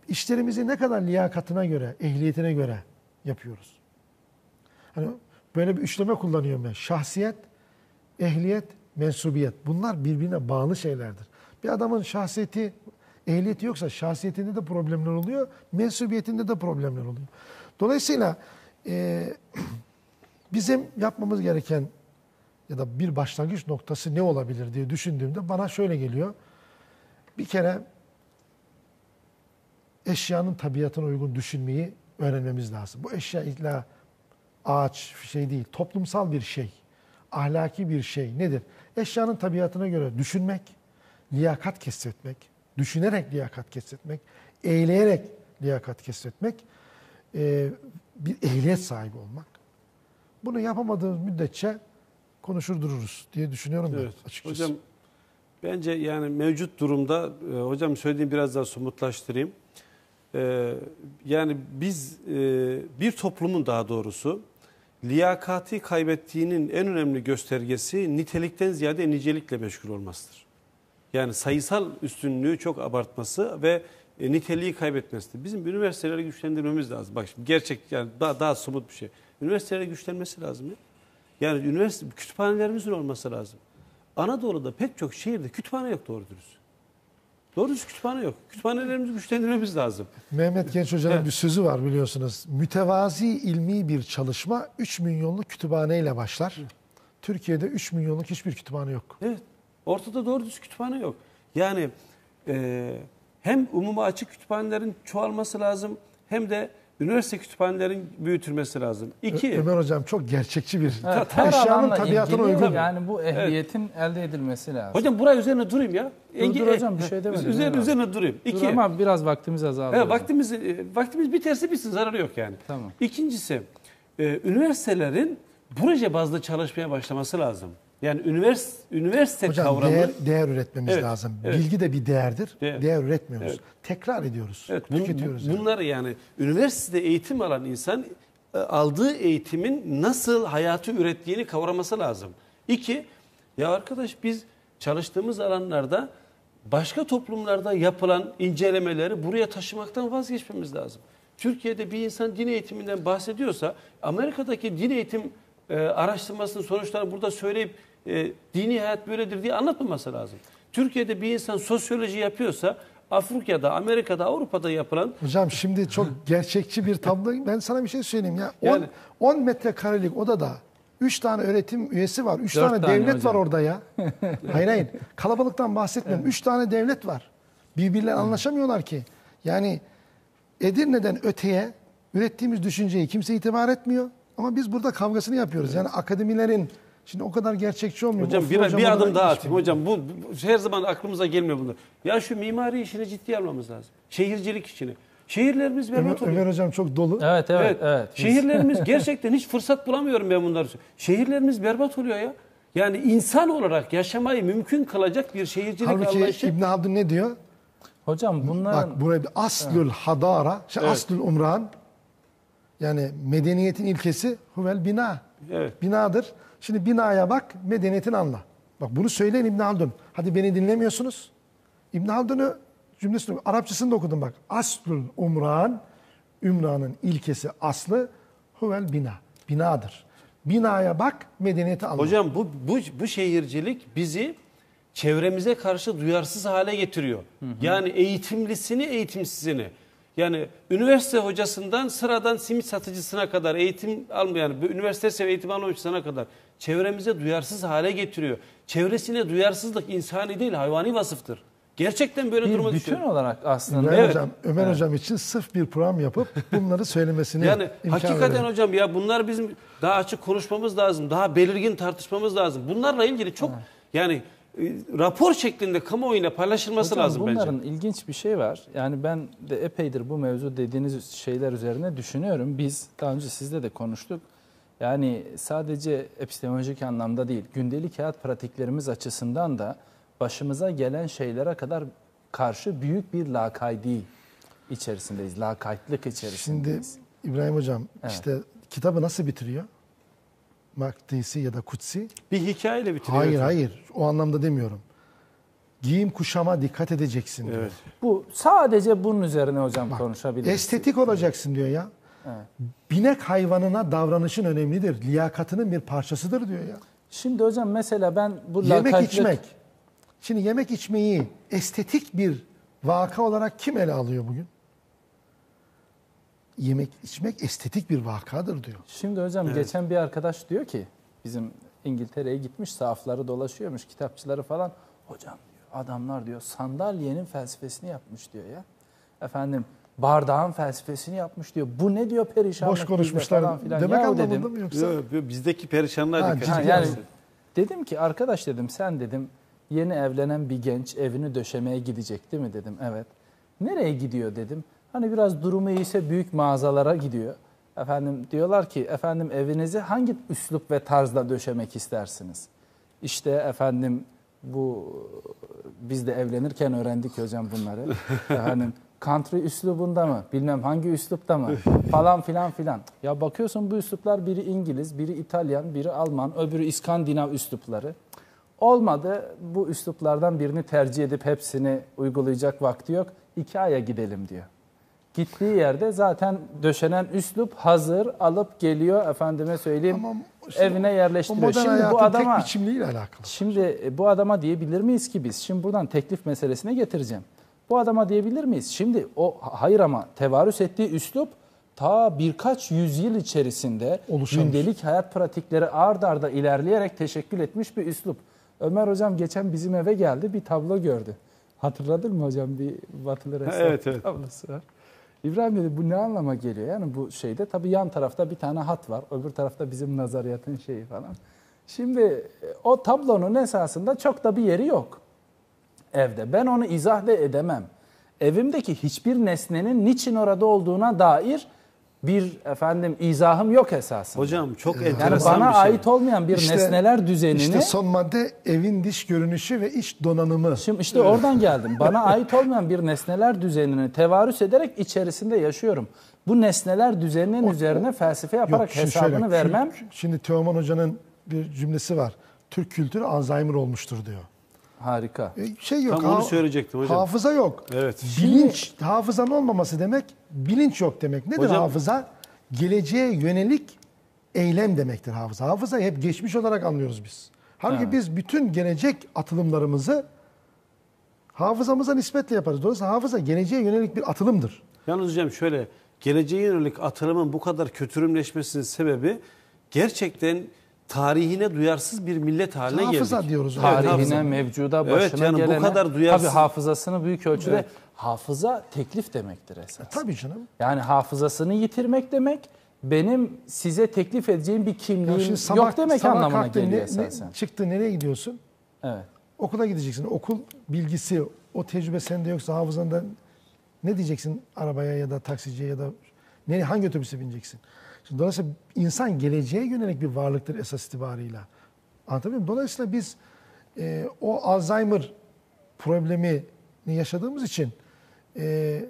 işlerimizi ne kadar liyakatına göre, ehliyetine göre yapıyoruz. Hani böyle bir üçleme kullanıyorum ben. Şahsiyet, ehliyet, mensubiyet. Bunlar birbirine bağlı şeylerdir. Bir adamın şahsiyeti, ehliyeti yoksa şahsiyetinde de problemler oluyor, mensubiyetinde de problemler oluyor. Dolayısıyla e, bizim yapmamız gereken ya da bir başlangıç noktası ne olabilir diye düşündüğümde bana şöyle geliyor. Bir kere eşyanın tabiatına uygun düşünmeyi öğrenmemiz lazım. Bu eşya illa ağaç şey değil, toplumsal bir şey, ahlaki bir şey nedir? Eşyanın tabiatına göre düşünmek, liyakat kesretmek, düşünerek liyakat kesretmek, eğleyerek liyakat kesretmek, bir ehliyet sahibi olmak. Bunu yapamadığımız müddetçe konuşur dururuz diye düşünüyorum ben Evet. açıkçası. Hocam bence yani mevcut durumda e, hocam söylediğim biraz daha somutlaştırayım. E, yani biz e, bir toplumun daha doğrusu liyakati kaybettiğinin en önemli göstergesi nitelikten ziyade nicelikle meşgul olmasıdır. Yani sayısal üstünlüğü çok abartması ve e, niteliği kaybetmesidir. Bizim üniversiteleri güçlendirmemiz lazım. Bak şimdi gerçek yani daha, daha somut bir şey. Üniversiteleri güçlenmesi lazım ya. Yani üniversite kütüphanelerimizin olması lazım. Anadolu'da pek çok şehirde kütüphane yok doğru dürüst. Doğru dürüst kütüphane yok. Kütüphanelerimizi güçlendirmemiz lazım. Mehmet Genç Hoca'nın bir sözü var biliyorsunuz. Mütevazi ilmi bir çalışma 3 milyonluk kütüphaneyle başlar. Türkiye'de 3 milyonluk hiçbir kütüphane yok. Evet. Ortada doğru düz kütüphane yok. Yani e, hem umuma açık kütüphanelerin çoğalması lazım hem de üniversite kütüphanelerin büyütülmesi lazım. İki, Ö- Ömer Hocam çok gerçekçi bir. Evet, her Eşyanın tabiatına uygun. yani bu ehliyetin elde edilmesi lazım. hocam buraya üzerine durayım ya. Dur, dur hocam, bir şey demedim. Üzerine, üzerine durayım. Dur İki, ama biraz vaktimiz azaldı. Evet, vaktimiz, e, vaktimiz biterse bitsin zararı yok yani. Tamam. İkincisi e, üniversitelerin proje bazlı çalışmaya başlaması lazım. Yani üniversite, üniversite Hocam kavramı... değer, değer üretmemiz Evet, lazım. evet. Bilgi de bir değerdir. Değer. Değer, üretmiyoruz. Evet. Tekrar ediyoruz. Evet, bun- tüketiyoruz. yani. bunları yani üniversitede eğitim alan insan e, aldığı eğitimin nasıl hayatı ürettiğini kavraması lazım. İki, ya arkadaş biz çalıştığımız alanlarda başka toplumlarda yapılan incelemeleri buraya taşımaktan vazgeçmemiz lazım. Türkiye'de bir insan din eğitiminden bahsediyorsa Amerika'daki din eğitim e, araştırmasının sonuçlarını burada söyleyip e, dini hayat böyledir diye anlatmaması lazım. Türkiye'de bir insan sosyoloji yapıyorsa Afrika'da, Amerika'da, Avrupa'da yapılan Hocam şimdi çok gerçekçi bir tablo. Ben sana bir şey söyleyeyim ya. 10 Yani- 10 metrekarelik odada 3 tane öğretim üyesi var. 3 Dört tane, tane devlet hocam. var orada ya. hayır hayır. Kalabalıktan bahsetmiyorum. 3 tane devlet var. Birbirleri anlaşamıyorlar ki. Yani Edirne'den öteye ürettiğimiz düşünceyi kimse itibar etmiyor. Ama biz burada kavgasını yapıyoruz. Yani akademilerin şimdi o kadar gerçekçi olmuyor. Hocam bir, hocam bir adım daha atayım. Hocam bu, bu- her zaman aklımıza gelmiyor bunlar. Ya şu mimari işini ciddiye almamız lazım. Şehircilik işini. Şehirlerimiz berbat Ömer, oluyor. Ömer hocam çok dolu. Evet evet evet. Biz- Şehirlerimiz gerçekten hiç fırsat bulamıyorum ben bunları. Şehirlerimiz berbat oluyor ya. Yani insan olarak yaşamayı mümkün kılacak bir şehircilik Halbuki anlayışı. İbn Haldun ne diyor? Hocam bunların Bak buraya bir aslül hadara, şey, Evet. aslül umran. Yani medeniyetin ilkesi huvel bina. Evet. Binadır. Şimdi binaya bak, medeniyetini anla. Bak bunu söyleyin İbn Haldun. Hadi beni dinlemiyorsunuz. İbn Haldun'u cümlesini Arapçasını da okudum bak. Aslül umran, ümranın ilkesi aslı huvel bina. Binadır. Binaya bak, medeniyeti anla. Hocam bu, bu, bu şehircilik bizi çevremize karşı duyarsız hale getiriyor. Yani eğitimlisini eğitimsizini. Yani üniversite hocasından sıradan simit satıcısına kadar eğitim almayan, bu üniversite seviye eğitim almamışsına kadar çevremize duyarsız hale getiriyor. Çevresine duyarsızlık insani değil hayvani vasıftır. Gerçekten böyle bir duruma bütün düşüyor. olarak aslında İbrahim Evet. hocam, Ömer hocam için sırf bir program yapıp bunları söylemesini Yani hakikaten verelim. hocam ya bunlar bizim daha açık konuşmamız lazım. Daha belirgin tartışmamız lazım. Bunlarla ilgili çok yani rapor şeklinde kamuoyuna paylaşılması Hocam lazım bunların bence. ilginç bir şey var. Yani ben de epeydir bu mevzu dediğiniz şeyler üzerine düşünüyorum. Biz daha önce sizle de konuştuk. Yani sadece epistemolojik anlamda değil, gündelik hayat pratiklerimiz açısından da başımıza gelen şeylere kadar karşı büyük bir lakaydi içerisindeyiz. Lakaytlık Şimdi içerisindeyiz. İbrahim Hocam Evet. işte kitabı nasıl bitiriyor? Maktisi ya da Kutsi. Bir hikayeyle bitiriyor. Hayır hocam. hayır o anlamda demiyorum. Giyim kuşama dikkat edeceksin diyor. Evet. Bu sadece bunun üzerine hocam konuşabiliriz. Estetik olacaksın diyor ya. Binek hayvanına davranışın önemlidir. Liyakatının bir parçasıdır diyor ya. Şimdi hocam mesela ben bu Yemek lakaytlık- içmek. Şimdi yemek içmeyi estetik bir vaka olarak kim ele alıyor bugün? Yemek içmek estetik bir vakadır diyor. Şimdi hocam geçen bir arkadaş diyor ki bizim İngiltere'ye gitmiş sahafları dolaşıyormuş kitapçıları falan. Hocam diyor adamlar diyor sandalyenin felsefesini yapmış diyor ya. Efendim bardağın felsefesini yapmış diyor. Bu ne diyor perişanlık Boş konuşmuşlar falan filan. demek anlamında dedim. mı yoksa? Yok, yok, bizdeki perişanlar Ha, dikkat yani edersin. dedim ki arkadaş dedim sen dedim yeni evlenen bir genç evini döşemeye gidecek değil mi dedim. Evet. Nereye gidiyor dedim. Hani biraz durumu iyiyse büyük mağazalara gidiyor. Efendim diyorlar ki efendim evinizi hangi üslup ve tarzda döşemek istersiniz? İşte efendim bu biz de evlenirken öğrendik hocam bunları. efendim country üslubunda mı? Bilmem hangi üslupta mı? falan filan filan. Ya bakıyorsun bu üsluplar biri İngiliz, biri İtalyan, biri Alman, öbürü İskandinav üslupları. Olmadı bu üsluplardan birini tercih edip hepsini uygulayacak vakti yok. Ikea'ya gidelim diyor. Gittiği yerde zaten döşenen üslup hazır alıp geliyor efendime söyleyeyim Ama işte evine yerleştiriyor. Şimdi bu adama tek biçimliğiyle alakalı. Şimdi e, bu adama diyebilir miyiz ki biz? Şimdi buradan teklif meselesine getireceğim. Bu adama diyebilir miyiz? Şimdi o hayır ama tevarüs ettiği üslup ta birkaç yüzyıl içerisinde Oluşan gündelik hayat pratikleri ard arda ilerleyerek teşekkül etmiş bir üslup. Ömer hocam geçen bizim eve geldi bir tablo gördü. Hatırladın mı hocam bir batılı ressam evet, evet. tablosu var. İbrahim dedi bu ne anlama geliyor? Yani bu şeyde tabii yan tarafta bir tane hat var. Öbür tarafta bizim nazariyatın şeyi falan. Şimdi e, o tablonun esasında çok da bir yeri yok evde. Ben onu izah da edemem. Evimdeki hiçbir nesnenin niçin orada olduğuna dair bir efendim izahım yok esasında. Hocam çok yani enteresan bana bir şey. ait olmayan bir İşte- nesneler düzenini İşte son madde evin dış görünüşü ve iç donanımı. Şimdi işte oradan geldim. Bana ait olmayan bir nesneler düzenini tevarüs ederek içerisinde yaşıyorum. Bu nesneler düzeninin üzerine felsefe yaparak şimdi hesabını şöyle, vermem. Şimdi Teoman Hoca'nın bir cümlesi var. Türk kültürü Alzheimer olmuştur diyor. Harika. E, şey yok. Tam onu söyleyecektim hocam. Hafıza yok. Evet. Bilinç, hafızanın olmaması demek bilinç yok demek. Nedir Hocam- hafıza? Geleceğe yönelik eylem demektir hafıza. Hafızayı hep geçmiş olarak anlıyoruz biz. Halbuki Evet. biz bütün gelecek atılımlarımızı hafızamıza nispetle yaparız. Dolayısıyla hafıza geleceğe yönelik bir atılımdır. Yalnız hocam şöyle geleceğe yönelik atılımın bu kadar kötürümleşmesinin sebebi gerçekten tarihine duyarsız bir millet haline Hafıza geldik. diyoruz. Evet, Tarihine, hafıza. mevcuda, başına Evet, yani bu gelene. kadar duyarsız- Tabii hafızasını büyük ölçüde Evet. hafıza teklif demektir esas. Tabii canım. Yani hafızasını yitirmek demek benim size teklif edeceğim bir kimliğim sabah, yok demek sabah anlamına kalktın, geliyor ne- ne- esasen. çıktı nereye gidiyorsun? Evet. Okula gideceksin. Okul bilgisi, o tecrübe sende yoksa hafızanda ne diyeceksin arabaya ya da taksiciye ya da ne, hangi otobüse bineceksin? Şimdi dolayısıyla insan geleceğe yönelik bir varlıktır esas itibarıyla. Anlatabiliyor muyum? Dolayısıyla biz e, o Alzheimer problemini yaşadığımız için e,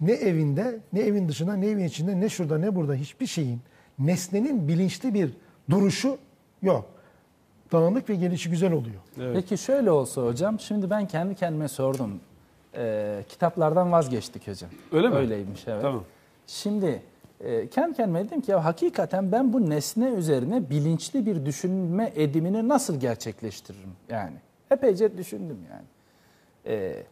ne evinde, ne evin dışında, ne evin içinde, ne şurada, ne burada hiçbir şeyin, nesnenin bilinçli bir duruşu yok. Dağınık ve gelişi güzel oluyor. Evet. Peki şöyle olsa hocam, şimdi ben kendi kendime sordum. Ee, kitaplardan vazgeçtik hocam. Öyle mi? Öyleymiş evet. Tamam. Şimdi e, kendi kendime dedim ki ya hakikaten ben bu nesne üzerine bilinçli bir düşünme edimini nasıl gerçekleştiririm yani. Epeyce düşündüm yani. Ee,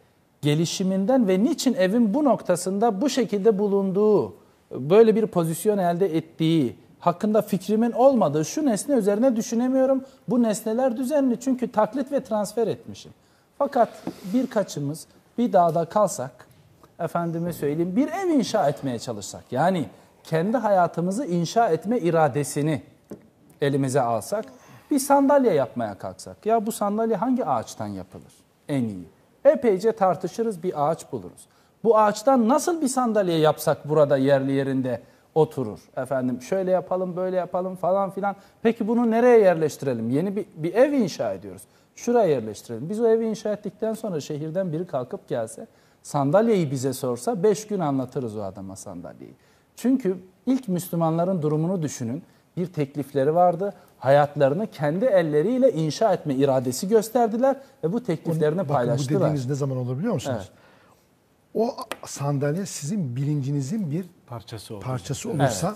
gelişiminden ve niçin evin bu noktasında bu şekilde bulunduğu, böyle bir pozisyon elde ettiği, hakkında fikrimin olmadığı şu nesne üzerine düşünemiyorum. Bu nesneler düzenli çünkü taklit ve transfer etmişim. Fakat birkaçımız bir dağda kalsak, efendime söyleyeyim bir ev inşa etmeye çalışsak, yani kendi hayatımızı inşa etme iradesini elimize alsak, Bir sandalye yapmaya kalksak. Ya bu sandalye hangi ağaçtan yapılır? En iyi. Epeyce tartışırız bir ağaç buluruz. Bu ağaçtan nasıl bir sandalye yapsak burada yerli yerinde oturur? Efendim şöyle yapalım böyle yapalım falan filan. Peki bunu nereye yerleştirelim? Yeni bir, bir ev inşa ediyoruz. Şuraya yerleştirelim. Biz o evi inşa ettikten sonra şehirden biri kalkıp gelse sandalyeyi bize sorsa 5 gün anlatırız o adama sandalyeyi. Çünkü ilk Müslümanların durumunu düşünün. Bir teklifleri vardı. Hayatlarını kendi elleriyle inşa etme iradesi gösterdiler ve bu tekliflerini Bakın bu paylaştılar. dediğiniz ne zaman olur biliyor musunuz? O sandalye sizin bilincinizin bir Parçası parçası olursa,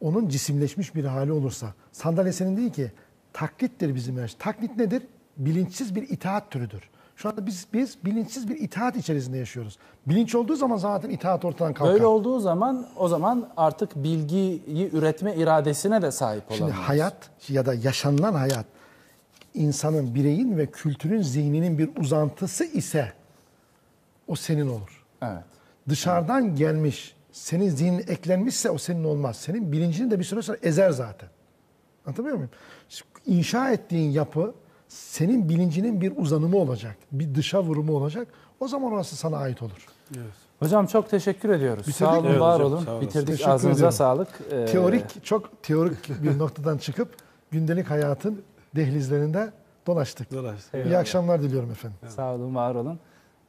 onun cisimleşmiş bir hali olursa, sandalye senin değil ki, taklittir bizim her şey. Taklit nedir? Bilinçsiz bir itaat türüdür. Şu anda biz biz bilinçsiz bir itaat içerisinde yaşıyoruz. Bilinç olduğu zaman zaten itaat ortadan kalkar. Böyle olduğu zaman o zaman artık bilgiyi üretme iradesine de sahip Şimdi olamıyoruz. hayat ya da yaşanılan hayat insanın, bireyin ve kültürün zihninin bir uzantısı ise o senin olur. Evet. Dışarıdan gelmiş, senin zihnin eklenmişse o senin olmaz. Senin bilincini de bir süre sonra ezer zaten. Anlatabiliyor muyum? İnşa ettiğin yapı senin bilincinin bir uzanımı olacak. Bir dışa vurumu olacak. O zaman orası sana ait olur. Hocam çok teşekkür ediyoruz. Bitirdik sağ olun? Evet var hocam, olun. sağ. Bitirdik. Teşekkür Ağzınıza ediyorum. sağlık. Ee, Teorik, çok teorik bir noktadan çıkıp gündelik hayatın dehlizlerinde dolaştık. Dolaştık. İyi akşamlar diliyorum efendim. Sağ olun, var olun.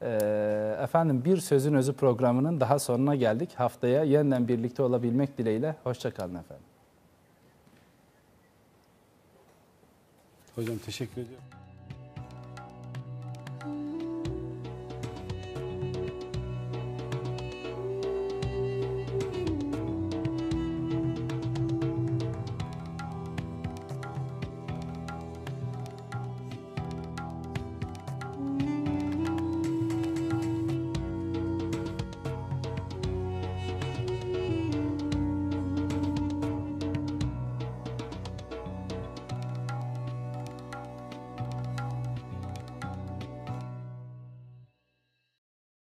Ee, efendim bir Sözün Özü programının daha sonuna geldik. Haftaya yeniden birlikte olabilmek dileğiyle. Hoşçakalın efendim. Hocam teşekkür ediyorum.